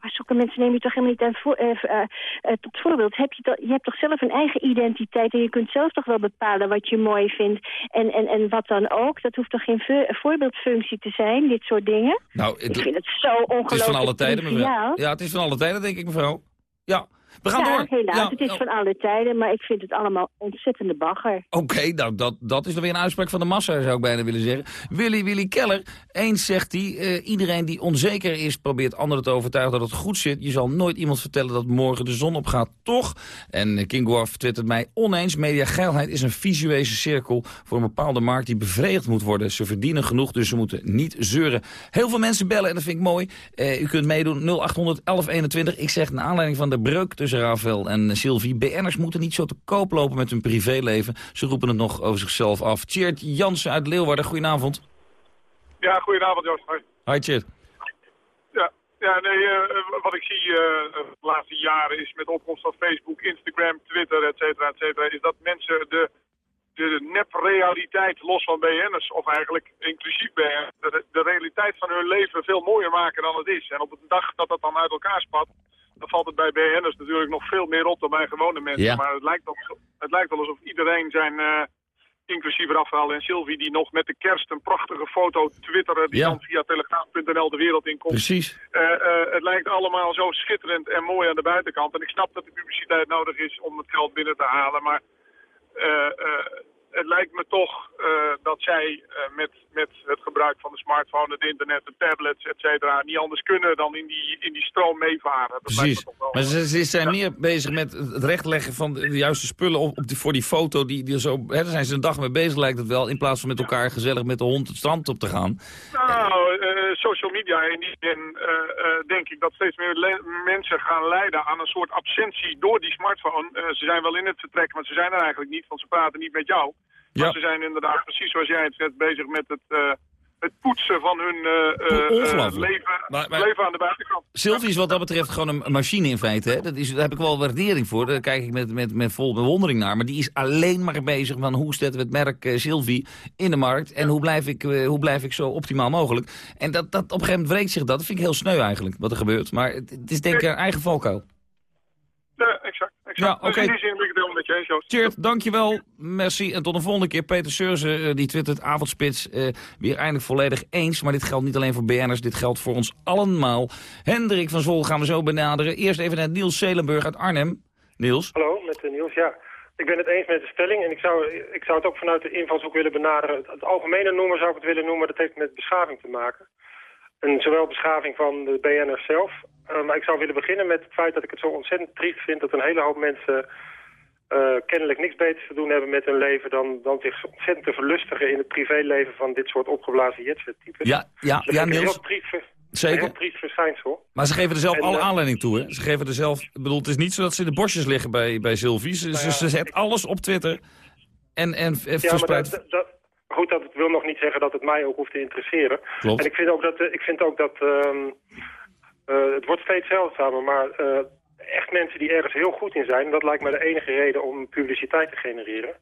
Maar zulke mensen neem je toch helemaal niet aan voor, uh, uh, uh, tot voorbeeld. Heb je, je hebt toch zelf een eigen identiteit en je kunt zelf toch wel bepalen wat je mooi vindt en, en, en wat dan ook. Dat hoeft toch geen voorbeeldfunctie te zijn, dit soort dingen? Nou, ik vind het zo ongelooflijk Het is van alle tijden, mevrouw. Ja, het is van alle tijden, denk ik, mevrouw. Ja. We gaan ja, door. helaas. Ja, het is oh. van alle tijden, maar ik vind het allemaal ontzettende bagger. Oké, nou dat, dat is dan weer een uitspraak van de massa, zou ik bijna willen zeggen. Willy, Willy Keller, eens zegt hij, eh, iedereen die onzeker is... probeert anderen te overtuigen dat het goed zit. Je zal nooit iemand vertellen dat morgen de zon opgaat, toch? En eh, King twittert mij oneens. Mediageilheid is een visuele cirkel voor een bepaalde markt... die bevredigd moet worden. Ze verdienen genoeg, dus ze moeten niet zeuren. Heel veel mensen bellen en dat vind ik mooi. Eh, u kunt meedoen 0800 1121. Ik zeg naar aanleiding van de breuk tussen Rafael en Sylvie... BN'ers moeten niet zo te koop lopen met hun privéleven. Ze roepen het nog over zichzelf af. Tjeerd Jansen uit Leeuwarden, goedenavond. Ja, goedenavond Joost. Hoi. Hi Tjeerd. Ja, ja nee, eh, wat ik zie eh, de laatste jaren is met opkomst van Facebook, Instagram, Twitter, et cetera, et cetera, is dat mensen de, de nep-realiteit los van BN'ers, of eigenlijk inclusief BN'ers, de, de realiteit van hun leven veel mooier maken dan het is. En op de dag dat dat dan uit elkaar spat, valt het bij BN'ers natuurlijk nog veel meer op dan bij gewone mensen. Ja. Maar het lijkt, wel, het lijkt wel alsof iedereen zijn, eh, inclusief Rafael en Sylvie, die nog met de kerst een prachtige foto twitteren, die Ja. dan via telegraaf.nl de wereld in komt. Precies. Eh, eh, het lijkt allemaal zo schitterend en mooi aan de buitenkant. En ik snap dat de publiciteit nodig is om het geld binnen te halen. Maar het lijkt me toch dat zij eh, met, met het gebruik van de smartphone, het internet, de tablets, et cetera, niet anders kunnen dan in die, in die stroom meevaren. Dat Precies. me. Maar ze, ze zijn meer bezig met het rechtleggen van de, de juiste spullen op, op die, voor die foto. Die, die zo, hè, daar zijn ze een dag mee bezig, lijkt het wel. In plaats van met elkaar gezellig met de hond het strand op te gaan. Nou, eh, social media in die zin eh, eh, denk ik dat steeds meer mensen gaan lijden aan een soort absentie door die smartphone. Eh, ze zijn wel in het vertrek, maar ze zijn er eigenlijk niet, want ze praten niet met jou. Maar Ja. ze zijn inderdaad, precies zoals jij het zegt, bezig met het, eh, het poetsen van hun eh, eh, leven, Maar- maar- leven aan de buitenkant. Sylvie is wat dat betreft gewoon een machine in feite. Hè? Dat is, daar heb ik wel waardering voor. Daar kijk ik met, met, met vol bewondering naar. Maar die is alleen maar bezig van hoe zetten we het merk Sylvie in de markt. En hoe blijf, ik, hoe blijf ik zo optimaal mogelijk. En dat, dat, op een gegeven moment wreekt zich dat. Dat vind ik heel sneu eigenlijk, wat er gebeurt. Maar het, het is denk ik een eigen valkuil. Ja, exact. Ja, Dus oké. in die zin ben ik het helemaal met je eens, Joost. Tjeerd, dankjewel. Merci. En tot de volgende keer. Peter Seurze, eh, die twittert avondspits. eh, weer eindelijk volledig eens. Maar dit geldt niet alleen voor BN'ers. Dit geldt voor ons allemaal. Hendrik van Zwol gaan we zo benaderen. Eerst even naar Niels Zelenburg uit Arnhem. Niels? Hallo, met eh, Niels. Ja, ik ben het eens met de stelling en ik zou, ik zou het ook vanuit de invalshoek willen benaderen. Het, het algemene noemen zou ik het willen noemen, dat heeft met beschaving te maken. En zowel beschaving van de BN'ers zelf. Eh, maar ik zou willen beginnen met het feit dat ik het zo ontzettend triest vind dat een hele hoop mensen eh, kennelijk niks beters te doen hebben met hun leven dan, dan zich ontzettend te verlustigen in het privéleven van dit soort opgeblazen jetset-types. Ja, ja, ja Niels. heel triest, Zeker. Heel triest verschijnsel. Maar ze geven er zelf En, alle eh, aanleiding toe, hè? Ze geven er zelf... Ik bedoel, het is niet zo dat ze in de bosjes liggen bij, bij Sylvie. Ze, ze, ze zet alles op Twitter en, en, en Ja, maar verspreidt... dat, dat, goed, dat wil nog niet zeggen dat het mij ook hoeft te interesseren. Klopt. En ik vind ook dat, ik vind ook dat ehm, eh, het wordt steeds zeldzamer, maar eh, echt mensen die ergens heel goed in zijn, dat lijkt me de enige reden om publiciteit te genereren.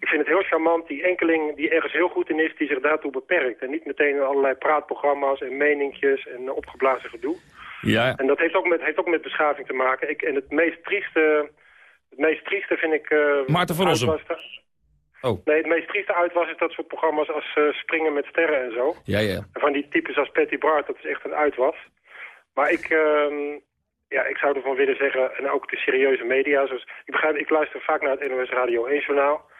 Ik vind het heel charmant, die enkeling die ergens heel goed in is, die zich daartoe beperkt. En niet meteen in allerlei praatprogramma's en meningjes en opgeblazen gedoe. Ja, En dat heeft ook met, heeft ook met beschaving te maken. Ik, en het meest trieste, het meest trieste vind ik... eh, Maarten van Rossum. Oh. Nee, het meest trieste uitwas is dat soort programma's als Springen met Sterren en zo. Ja, ja. En van die types als Patty Bart, dat is echt een uitwas. Maar ik, ehm, ja, ik zou ervan willen zeggen, en ook de serieuze media. Zoals, ik, begrijp, ik luister vaak naar het NOS Radio 1 journaal.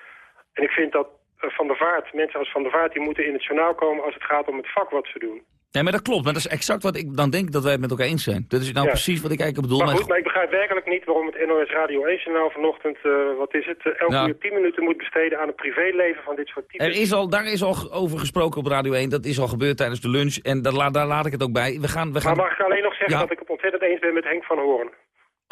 En ik vind dat eh, Van der Vaart, mensen als Van der Vaart, die moeten in het journaal komen als het gaat om het vak wat ze doen. Nee, maar dat klopt. Maar dat is exact wat ik dan denk dat wij het met elkaar eens zijn. Dat is nou Ja. precies wat ik eigenlijk bedoel. Maar goed, maar ik begrijp werkelijk niet waarom het NOS Radio 1 journaal vanochtend, eh, wat is het, elke Ja. uur 10 minuten moet besteden aan het privéleven van dit soort types. Er is al, daar is al over gesproken op Radio 1. Dat is al gebeurd tijdens de lunch. En dat, daar laat ik het ook bij. We gaan, we gaan... Maar mag ik alleen nog zeggen Ja. dat ik het ontzettend eens ben met Henk van Hoorn.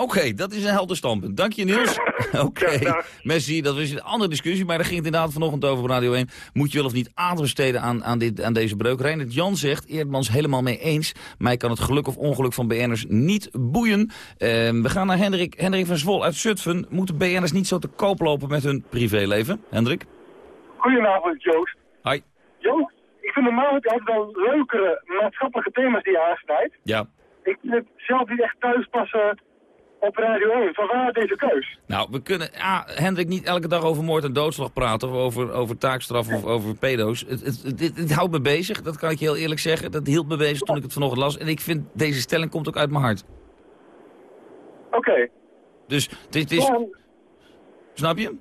Oké, dat is een helder standpunt. Dank je, Niels. <laughs> Oké, Messi, dat was een andere discussie, maar daar ging het inderdaad vanochtend over op Radio 1. Moet je wel of niet aandacht besteden aan, aan, dit, aan deze breuk? Reinert Jan zegt, Eerdmans helemaal mee eens. Mij kan het geluk of ongeluk van BN'ers niet boeien. Ehm, we gaan naar Hendrik, Hendrik van Zwol uit Zutphen. Moeten BN'ers niet zo te koop lopen met hun privéleven? Hendrik? Goedenavond, Joost. Hi. Joost, ik vind normaal altijd wel leukere maatschappelijke thema's die je aansnijdt. Ja. Ik vind het zelf niet echt thuis passen op Radio 1. Van waar deze keus? Nou, we kunnen, ah, Hendrik, niet elke dag over moord en doodslag praten... of over, over taakstraf of over pedo's. Het, het, het, het- het houdt me bezig, dat kan ik je heel eerlijk zeggen. Dat hield me bezig toen ik het vanochtend las. En ik vind, deze stelling komt ook uit mijn hart. Oké. Dus het is... Ja. Snap je?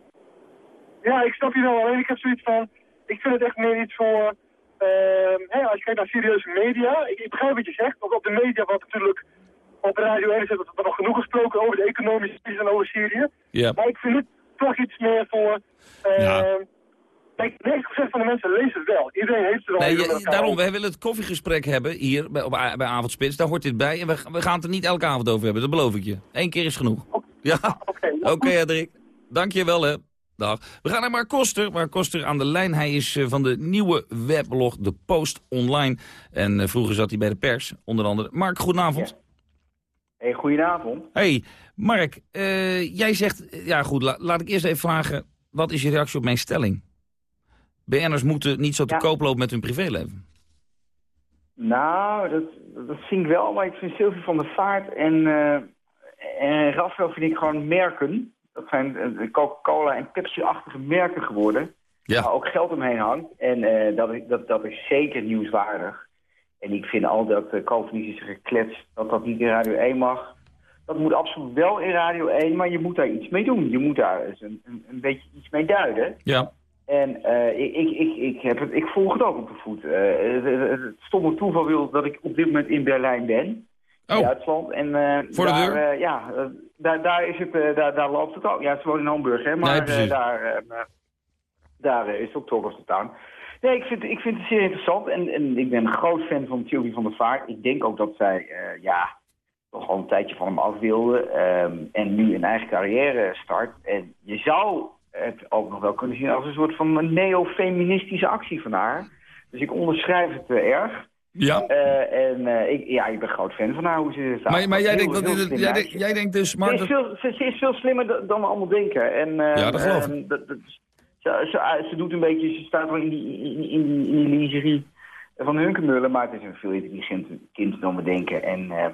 Ja, ik snap je wel. Alleen ik heb zoiets van... Ik vind het echt meer iets voor... ehm, hè, als je kijkt naar serieuze media. Ik, ik begrijp wat je zegt. Ook op de media wordt natuurlijk... Op Radio 1 is er wordt nog genoeg gesproken over de economische crisis en over Syrië. Ja. Maar ik vind het toch iets meer voor... ehm Kijk, 90% van de mensen lezen het wel. Iedereen heeft het wel. Nee, je- daarom, wij willen het koffiegesprek hebben hier bij, op, bij Avondspits. Daar hoort dit bij. En we, we gaan het er niet elke avond over hebben, dat beloof ik je. Eén keer is genoeg. Ja, oké Hendrik. <laughs> Dank je wel, hè. Dag. We gaan naar Mark Koster. Mark Koster aan de lijn. Hij is eh, van de nieuwe weblog De Post Online. En eh, vroeger zat hij bij de pers, onder andere. Mark, goedenavond. Hey, goedenavond. Hey, Mark, eh, jij zegt... eh, Ja goed, la- laat ik eerst even vragen... Wat is je reactie op mijn stelling? BN'ers moeten niet zo te Ja. koop lopen met hun privéleven. Nou, dat, dat vind ik wel, maar ik vind Sylvie van der Vaart en, eh en Rafael vind ik gewoon merken. Dat zijn Coca-Cola en Pepsi-achtige merken geworden. Ja. Waar ook geld omheen hangt. En dat, is, dat, dat is zeker nieuwswaardig. En ik vind al dat uh, Calvinistische geklets, dat dat niet in Radio 1 mag. Dat moet absoluut wel in Radio 1, maar je moet daar iets mee doen. Je moet daar eens een, een, een beetje iets mee duiden. Ja. En eh, ik, ik, ik, ik, heb het, ik volg het ook op de voet. Eh, het, het- stomme toeval wil dat ik op dit moment in Berlijn ben. In Duitsland. En, eh, Oh. Voor de daar, deur? eh, ja, eh, daar, daar, is het, eh, daar, daar loopt het ook. Ja, ze wonen in Hamburg, hè. Maar Nee, eh, daar, eh, daar eh, is het ook of the Town. Nee, ik vind, ik vind het zeer interessant. En, en ik ben een groot fan van Sylvie van der Vaart. Ik denk ook dat zij, eh, ja, toch al een tijdje van hem af wilde. ehm, en nu een eigen carrière start. En je zou het ook nog wel kunnen zien als een soort van neo-feministische actie van haar. Dus ik onderschrijf het eh, erg. Ja. Eh, en ik, ja, ik ben groot fan van haar. Hoe ze staat. Maar, maar jij, denkt, dat heel jij, denkt- jij denkt dus... Ze is, veel, ze, ze is veel slimmer da- dan we allemaal denken. En, Ja, dat geloof ik. Dat- dat- ze, ze, ze doet een beetje, ze staat wel in die, in, in, in die lingerie van Hunkemullen, maar het is een veel intelligenter kind dan we denken. En ehm,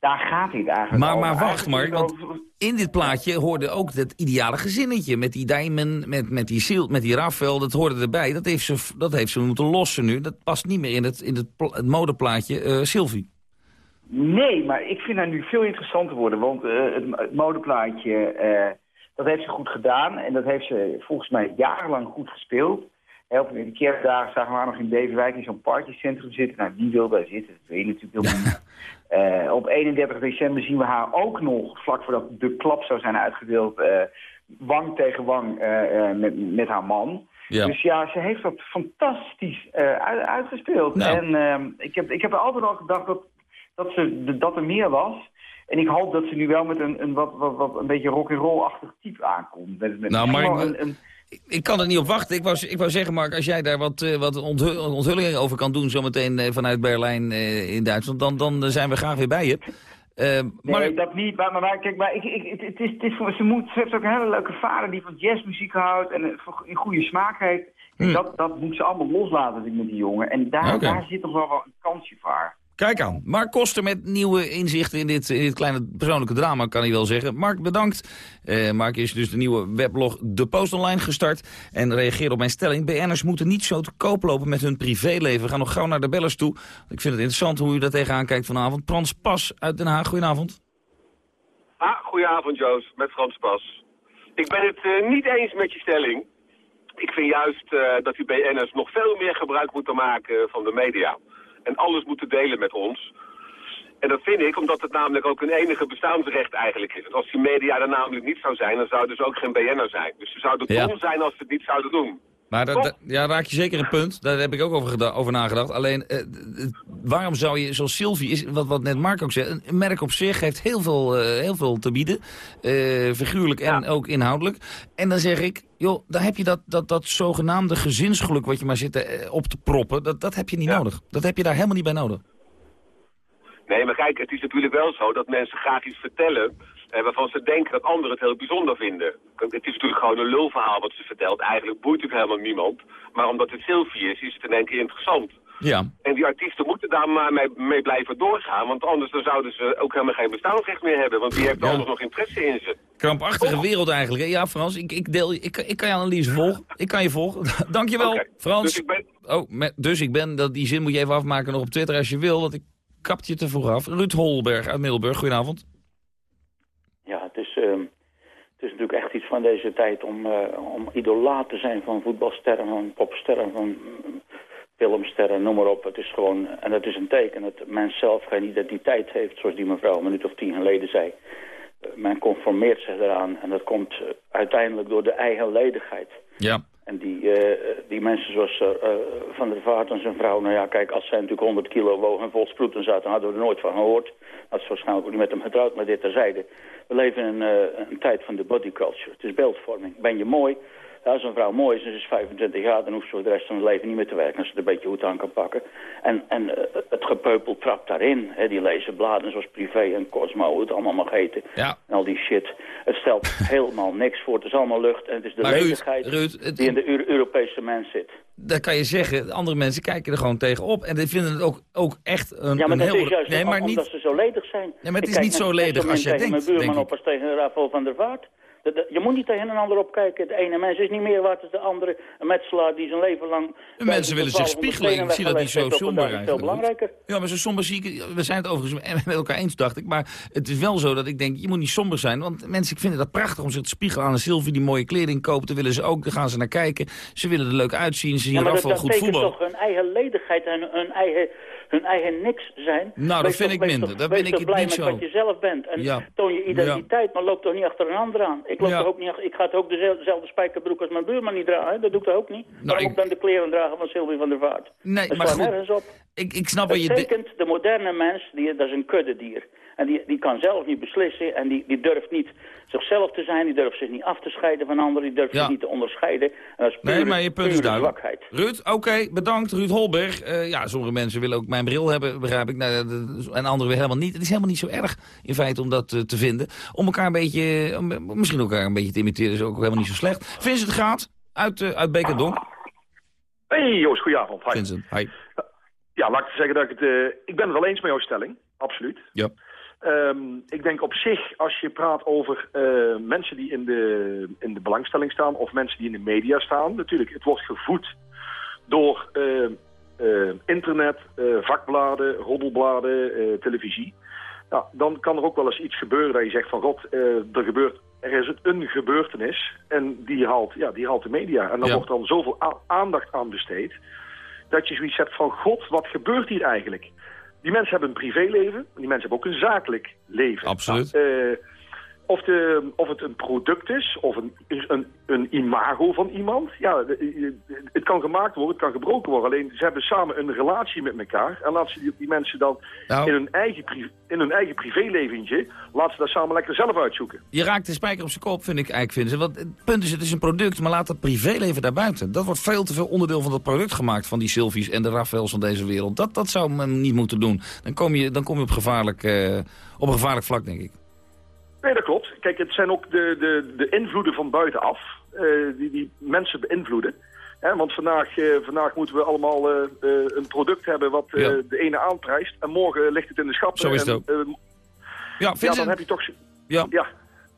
daar gaat dit eigenlijk Maar, over. maar wacht, Mark, want in dit plaatje hoorde ook het ideale gezinnetje. Met die Dijmen, met, met die Sil, met die Rafael, dat hoorde erbij. Dat heeft ze, dat heeft ze moeten lossen nu. Dat past niet meer in het, in het, pla- het modeplaatje eh Sylvie. Nee, maar ik vind haar nu veel interessanter worden. Want eh, het, het modeplaatje, eh, dat heeft ze goed gedaan. En dat heeft ze volgens mij jarenlang goed gespeeld. Op de kerstdagen zagen we haar nog in Beverwijk in zo'n partycentrum zitten. Nou, wie wil daar zitten? Dat weet je natuurlijk helemaal niet. <laughs> Eh, op 31 december zien we haar ook nog, vlak voordat de klap zou zijn uitgedeeld... eh, wang tegen wang eh, met, met haar man. Ja. Dus ja, ze heeft dat fantastisch uit- uitgespeeld. Nou. En ehm, ik, heb, ik heb altijd al gedacht dat, dat, ze, dat er meer was. En ik hoop dat ze nu wel met een, een wat, wat, wat een beetje rock'n'roll-achtig type aankomt. Met, met Nou, maar een, een, Ik, kan er niet op wachten. Ik wou, ik wou zeggen, Mark, als jij daar wat, eh, wat onthu- onthullingen over kan doen... zometeen eh, vanuit Berlijn eh, in Duitsland, dan, dan zijn we graag weer bij je. Eh, maar Nee, dat niet. Maar, maar, maar kijk, maar ik, ik, het, is, het is voor, ze, moet, ze heeft ook een hele leuke vader die van jazzmuziek houdt en een, goede smaak heeft. En Dat, dat moet ze allemaal loslaten ik, met die jongen. En daar, Hmm. Daar zit nog wel wel een kansje voor haar. Kijk aan. Mark Koster met nieuwe inzichten in dit, in dit kleine persoonlijke drama, kan hij wel zeggen. Mark, bedankt. Eh, Mark is dus de nieuwe weblog De Post Online gestart. En reageert op mijn stelling. BN'ers moeten niet zo te koop lopen met hun privéleven. We gaan nog gauw naar de bellers toe. Ik vind het interessant hoe u daar tegenaan kijkt vanavond. Frans Pas uit Den Haag, goedenavond. Ah, goedenavond Joost, met Frans Pas. Ik ben het eh, niet eens met je stelling. Ik vind juist eh, dat die BN'ers nog veel meer gebruik moeten maken van de media. En alles moeten delen met ons. En dat vind ik omdat het namelijk ook een enige bestaansrecht eigenlijk is. Als die media er namelijk niet zou zijn, dan zou dus ook geen BN'er zijn. Dus ze zouden Ja. dom zijn als ze het niet zouden doen. Maar dat- ja, raak je zeker een punt. Daar heb ik ook over, over nagedacht. Alleen, eh, waarom zou je, zoals Sylvie is, wat, wat net Mark ook zei... een merk op zich heeft heel veel, eh, heel veel te bieden. eh, figuurlijk en ook inhoudelijk. En dan zeg ik, joh, daar heb je dat, dat, dat zogenaamde gezinsgeluk... wat je maar zit op te proppen, dat, dat heb je niet nodig. Dat heb je daar helemaal niet bij nodig. Nee, maar kijk, het is natuurlijk wel zo dat mensen graag iets vertellen... Eh, waarvan ze denken dat anderen het heel bijzonder vinden. Het is natuurlijk gewoon een lulverhaal wat ze vertelt. Eigenlijk boeit het helemaal niemand. Maar omdat het Sylvie is, is het in één keer interessant. Ja. En die artiesten moeten daar maar mee, mee blijven doorgaan. Want anders dan zouden ze ook helemaal geen bestaansrecht meer hebben. Want wie heeft Ja. anders nog interesse in ze? Krampachtige wereld eigenlijk. hè? Ja, Frans, ik, ik, deel, ik, ik kan je analyse volgen. Ik kan je volgen. <laughs> Dankjewel, Frans. Dus ik ben... Oh, dus ik ben, dat, die zin moet je even afmaken nog op Twitter als je wil, want ik kapt je te vroeg af. Ruud Holberg uit Middelburg, goedenavond. Ja, het is, ehm, is natuurlijk echt iets van deze tijd om, uh, om idolaat te zijn van voetbalsterren, van popsterren, van filmsterren, noem maar op. Het is gewoon, en dat is een teken dat mens zelf geen identiteit heeft, zoals die mevrouw een minuut of tien geleden zei. Uh, men conformeert zich eraan en dat komt uiteindelijk door de eigen ledigheid. Ja. En die, uh, die mensen zoals uh, Van der Vaart en zijn vrouw... nou ja, kijk, als zij natuurlijk 100 kilo wogen en vol sproeten zaten... hadden we er nooit van gehoord. Dat is waarschijnlijk ook niet met hem getrouwd, maar dit terzijde. We leven in een tijd van de body culture. Het is beeldvorming. Ben je mooi, ja, als een vrouw mooi is en ze is 25 jaar... dan hoeft ze de rest van het leven niet meer te werken... als ze er een beetje goed aan kan pakken. En, en uh, het gepeupel trapt daarin. Hè, die lezen bladen zoals Privé en Cosmo, hoe het allemaal mag heten. Ja. En al die shit. Het stelt <laughs> helemaal niks voor. Het is allemaal lucht. En het is de het- die in de Euro- Europese mens zit. Dat kan je zeggen. Andere mensen kijken er gewoon tegenop. En die vinden het ook, ook echt een, Ja, maar dat heel... is juist nee, maar omdat niet... ze zo ledig zijn. Nee, maar het Ik is niet zo ledig als tegen denkt, mijn buurman denk op als tegen Rafael van der Vaart. Dat- dat- Je moet niet tegen een ander opkijken. De ene mens is niet meer waard dan de andere. Een metselaar die zijn leven lang... De mensen willen zich spiegelen. Ik zie dat niet zo somber Veel eigenlijk. belangrijker. Ja, maar zo somber zie ik... We zijn het overigens met elkaar eens, dacht ik. Maar het is wel zo dat ik denk, je moet niet somber zijn. Want mensen vinden dat prachtig om zich te spiegelen aan een Sylvie die mooie kleding koopt. Daar willen ze ook, daar gaan ze naar kijken. Ze willen er leuk uitzien. Ze zien Ja, maar dat, Rafael dat goed betekent toch hun eigen ledigheid en hun eigen, hun eigen niks zijn. Nou, dat vind ik minder. wees ben ik blij niet met zo. wat je zelf bent. En Ja. toon je identiteit, maar loop toch niet achter een ander aan. Ik, loop Ja. ook niet, achter- ik ga toch ook dezelfde spijkerbroek als mijn buurman niet dragen. Dat doe ik toch ook niet? Nou, ik- dan de kleren dragen van Sylvie van der Vaart? Nee, dat maar goed. op. Ik, ik snap wat Het je... de- betekent, de moderne mens, die, dat is een kuddedier. En die, die kan zelf niet beslissen en die, die durft niet zichzelf te zijn. Die durft zich niet af te scheiden van anderen. Die durft Ja. zich niet te onderscheiden. En dat is pure, Nee, maar je punt is duidelijk. zwakheid. Ruud, oké, bedankt. Ruud Holberg. Eh, ja, sommige mensen willen ook mijn bril hebben, begrijp ik. Nou, de- en anderen weer helemaal niet. Het is helemaal niet zo erg, in feite, om dat eh, te vinden. Om elkaar een beetje, om, misschien elkaar een beetje te imiteren, is ook helemaal niet zo slecht. Vincent Gaat, uit, eh uit Beek en Donk. Hey Joost, goedenavond. Hi. Vincent, hi. Ja, laat ik zeggen dat ik het... eh, ik ben het wel eens met jouw stelling, absoluut. Ja. Ehm, ik denk op zich, als je praat over eh, mensen die in de, in de belangstelling staan... of mensen die in de media staan... natuurlijk, het wordt gevoed door eh, eh, internet, eh, vakbladen, roddelbladen, televisie. Ja, dan kan er ook wel eens iets gebeuren dat je zegt van... God, er, gebeurt, er is een gebeurtenis en die haalt, ja, die haalt de media. En dan Ja. wordt dan zoveel aandacht aan besteed... dat je zoiets hebt van... God, wat gebeurt hier eigenlijk? Die mensen hebben een privéleven, die mensen hebben ook een zakelijk leven. Absoluut. Eh, of, de, of het een product is, of een, een, een imago van iemand. Ja, het kan gemaakt worden, het kan gebroken worden. Alleen ze hebben samen een relatie met elkaar. En laten ze die, die mensen dan Nou. in, hun eigen, in hun eigen privéleventje... laten ze dat samen lekker zelf uitzoeken. Je raakt de spijker op zijn kop, vind ik eigenlijk, Vincent. Want het punt is, het is een product, maar laat dat privéleven daarbuiten. Dat wordt veel te veel onderdeel van dat product gemaakt... van die Sylvies en de Rafaels van deze wereld. Dat, dat zou men niet moeten doen. Dan kom je, dan kom je op, gevaarlijk, eh, op een gevaarlijk vlak, denk ik. Nee, dat klopt. Kijk, het zijn ook de, de, de invloeden van buitenaf eh, die, die mensen beïnvloeden. Hè, want vandaag, eh, vandaag moeten we allemaal eh, een product hebben wat Ja. de ene aanprijst. En morgen ligt het in de schappen. Zo is het en, ook. Ja, ja, dan heb je toch... Ja. ja.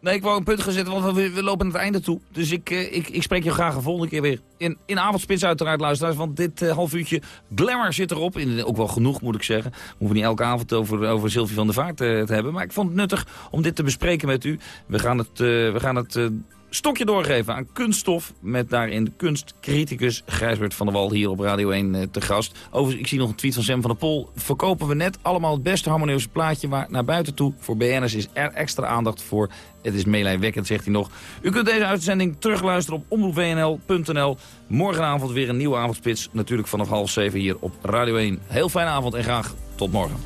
Nee, ik wou een punt gaan zetten, want we, lopen naar het einde toe. Dus ik, eh, ik, ik spreek je graag een volgende keer weer. In, in avondspits uiteraard, luisteraars, want dit eh, half uurtje glamour zit erop. In, ook wel genoeg, moet ik zeggen. We hoeven niet elke avond over, over Sylvie van der Vaart eh, te hebben. Maar ik vond het nuttig om dit te bespreken met u. We gaan het, we gaan het stokje doorgeven aan kunststof. Met daarin kunstcriticus Gijsbert van der Wal hier op Radio 1 eh, te gast. Overigens, ik zie nog een tweet van Sam van der Pol. Verkopen we net allemaal het beste harmonieuze plaatje... waar naar buiten toe voor BN'ers is er extra aandacht voor. Het is meelijwekkend, zegt hij nog. U kunt deze uitzending terugluisteren op omroepwnl.nl. Morgenavond weer een nieuwe avondspits. Natuurlijk vanaf half zeven hier op Radio 1. Heel fijne avond en graag tot morgen.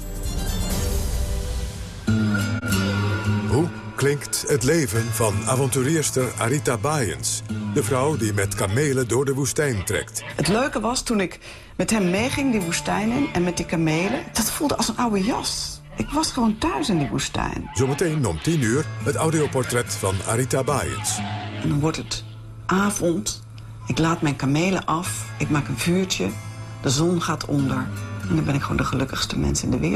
Klinkt het leven van avonturierster Arita Bayens? De vrouw die met kamelen door de woestijn trekt. Het leuke was toen ik met hem meeging die woestijn in en met die kamelen. Dat voelde als een oude jas. Ik was gewoon thuis in die woestijn. Zometeen om 10 uur het audioportret van Arita Bayens. En dan wordt het avond. Ik laat mijn kamelen af. Ik maak een vuurtje. De zon gaat onder. En dan ben ik gewoon de gelukkigste mens in de wereld.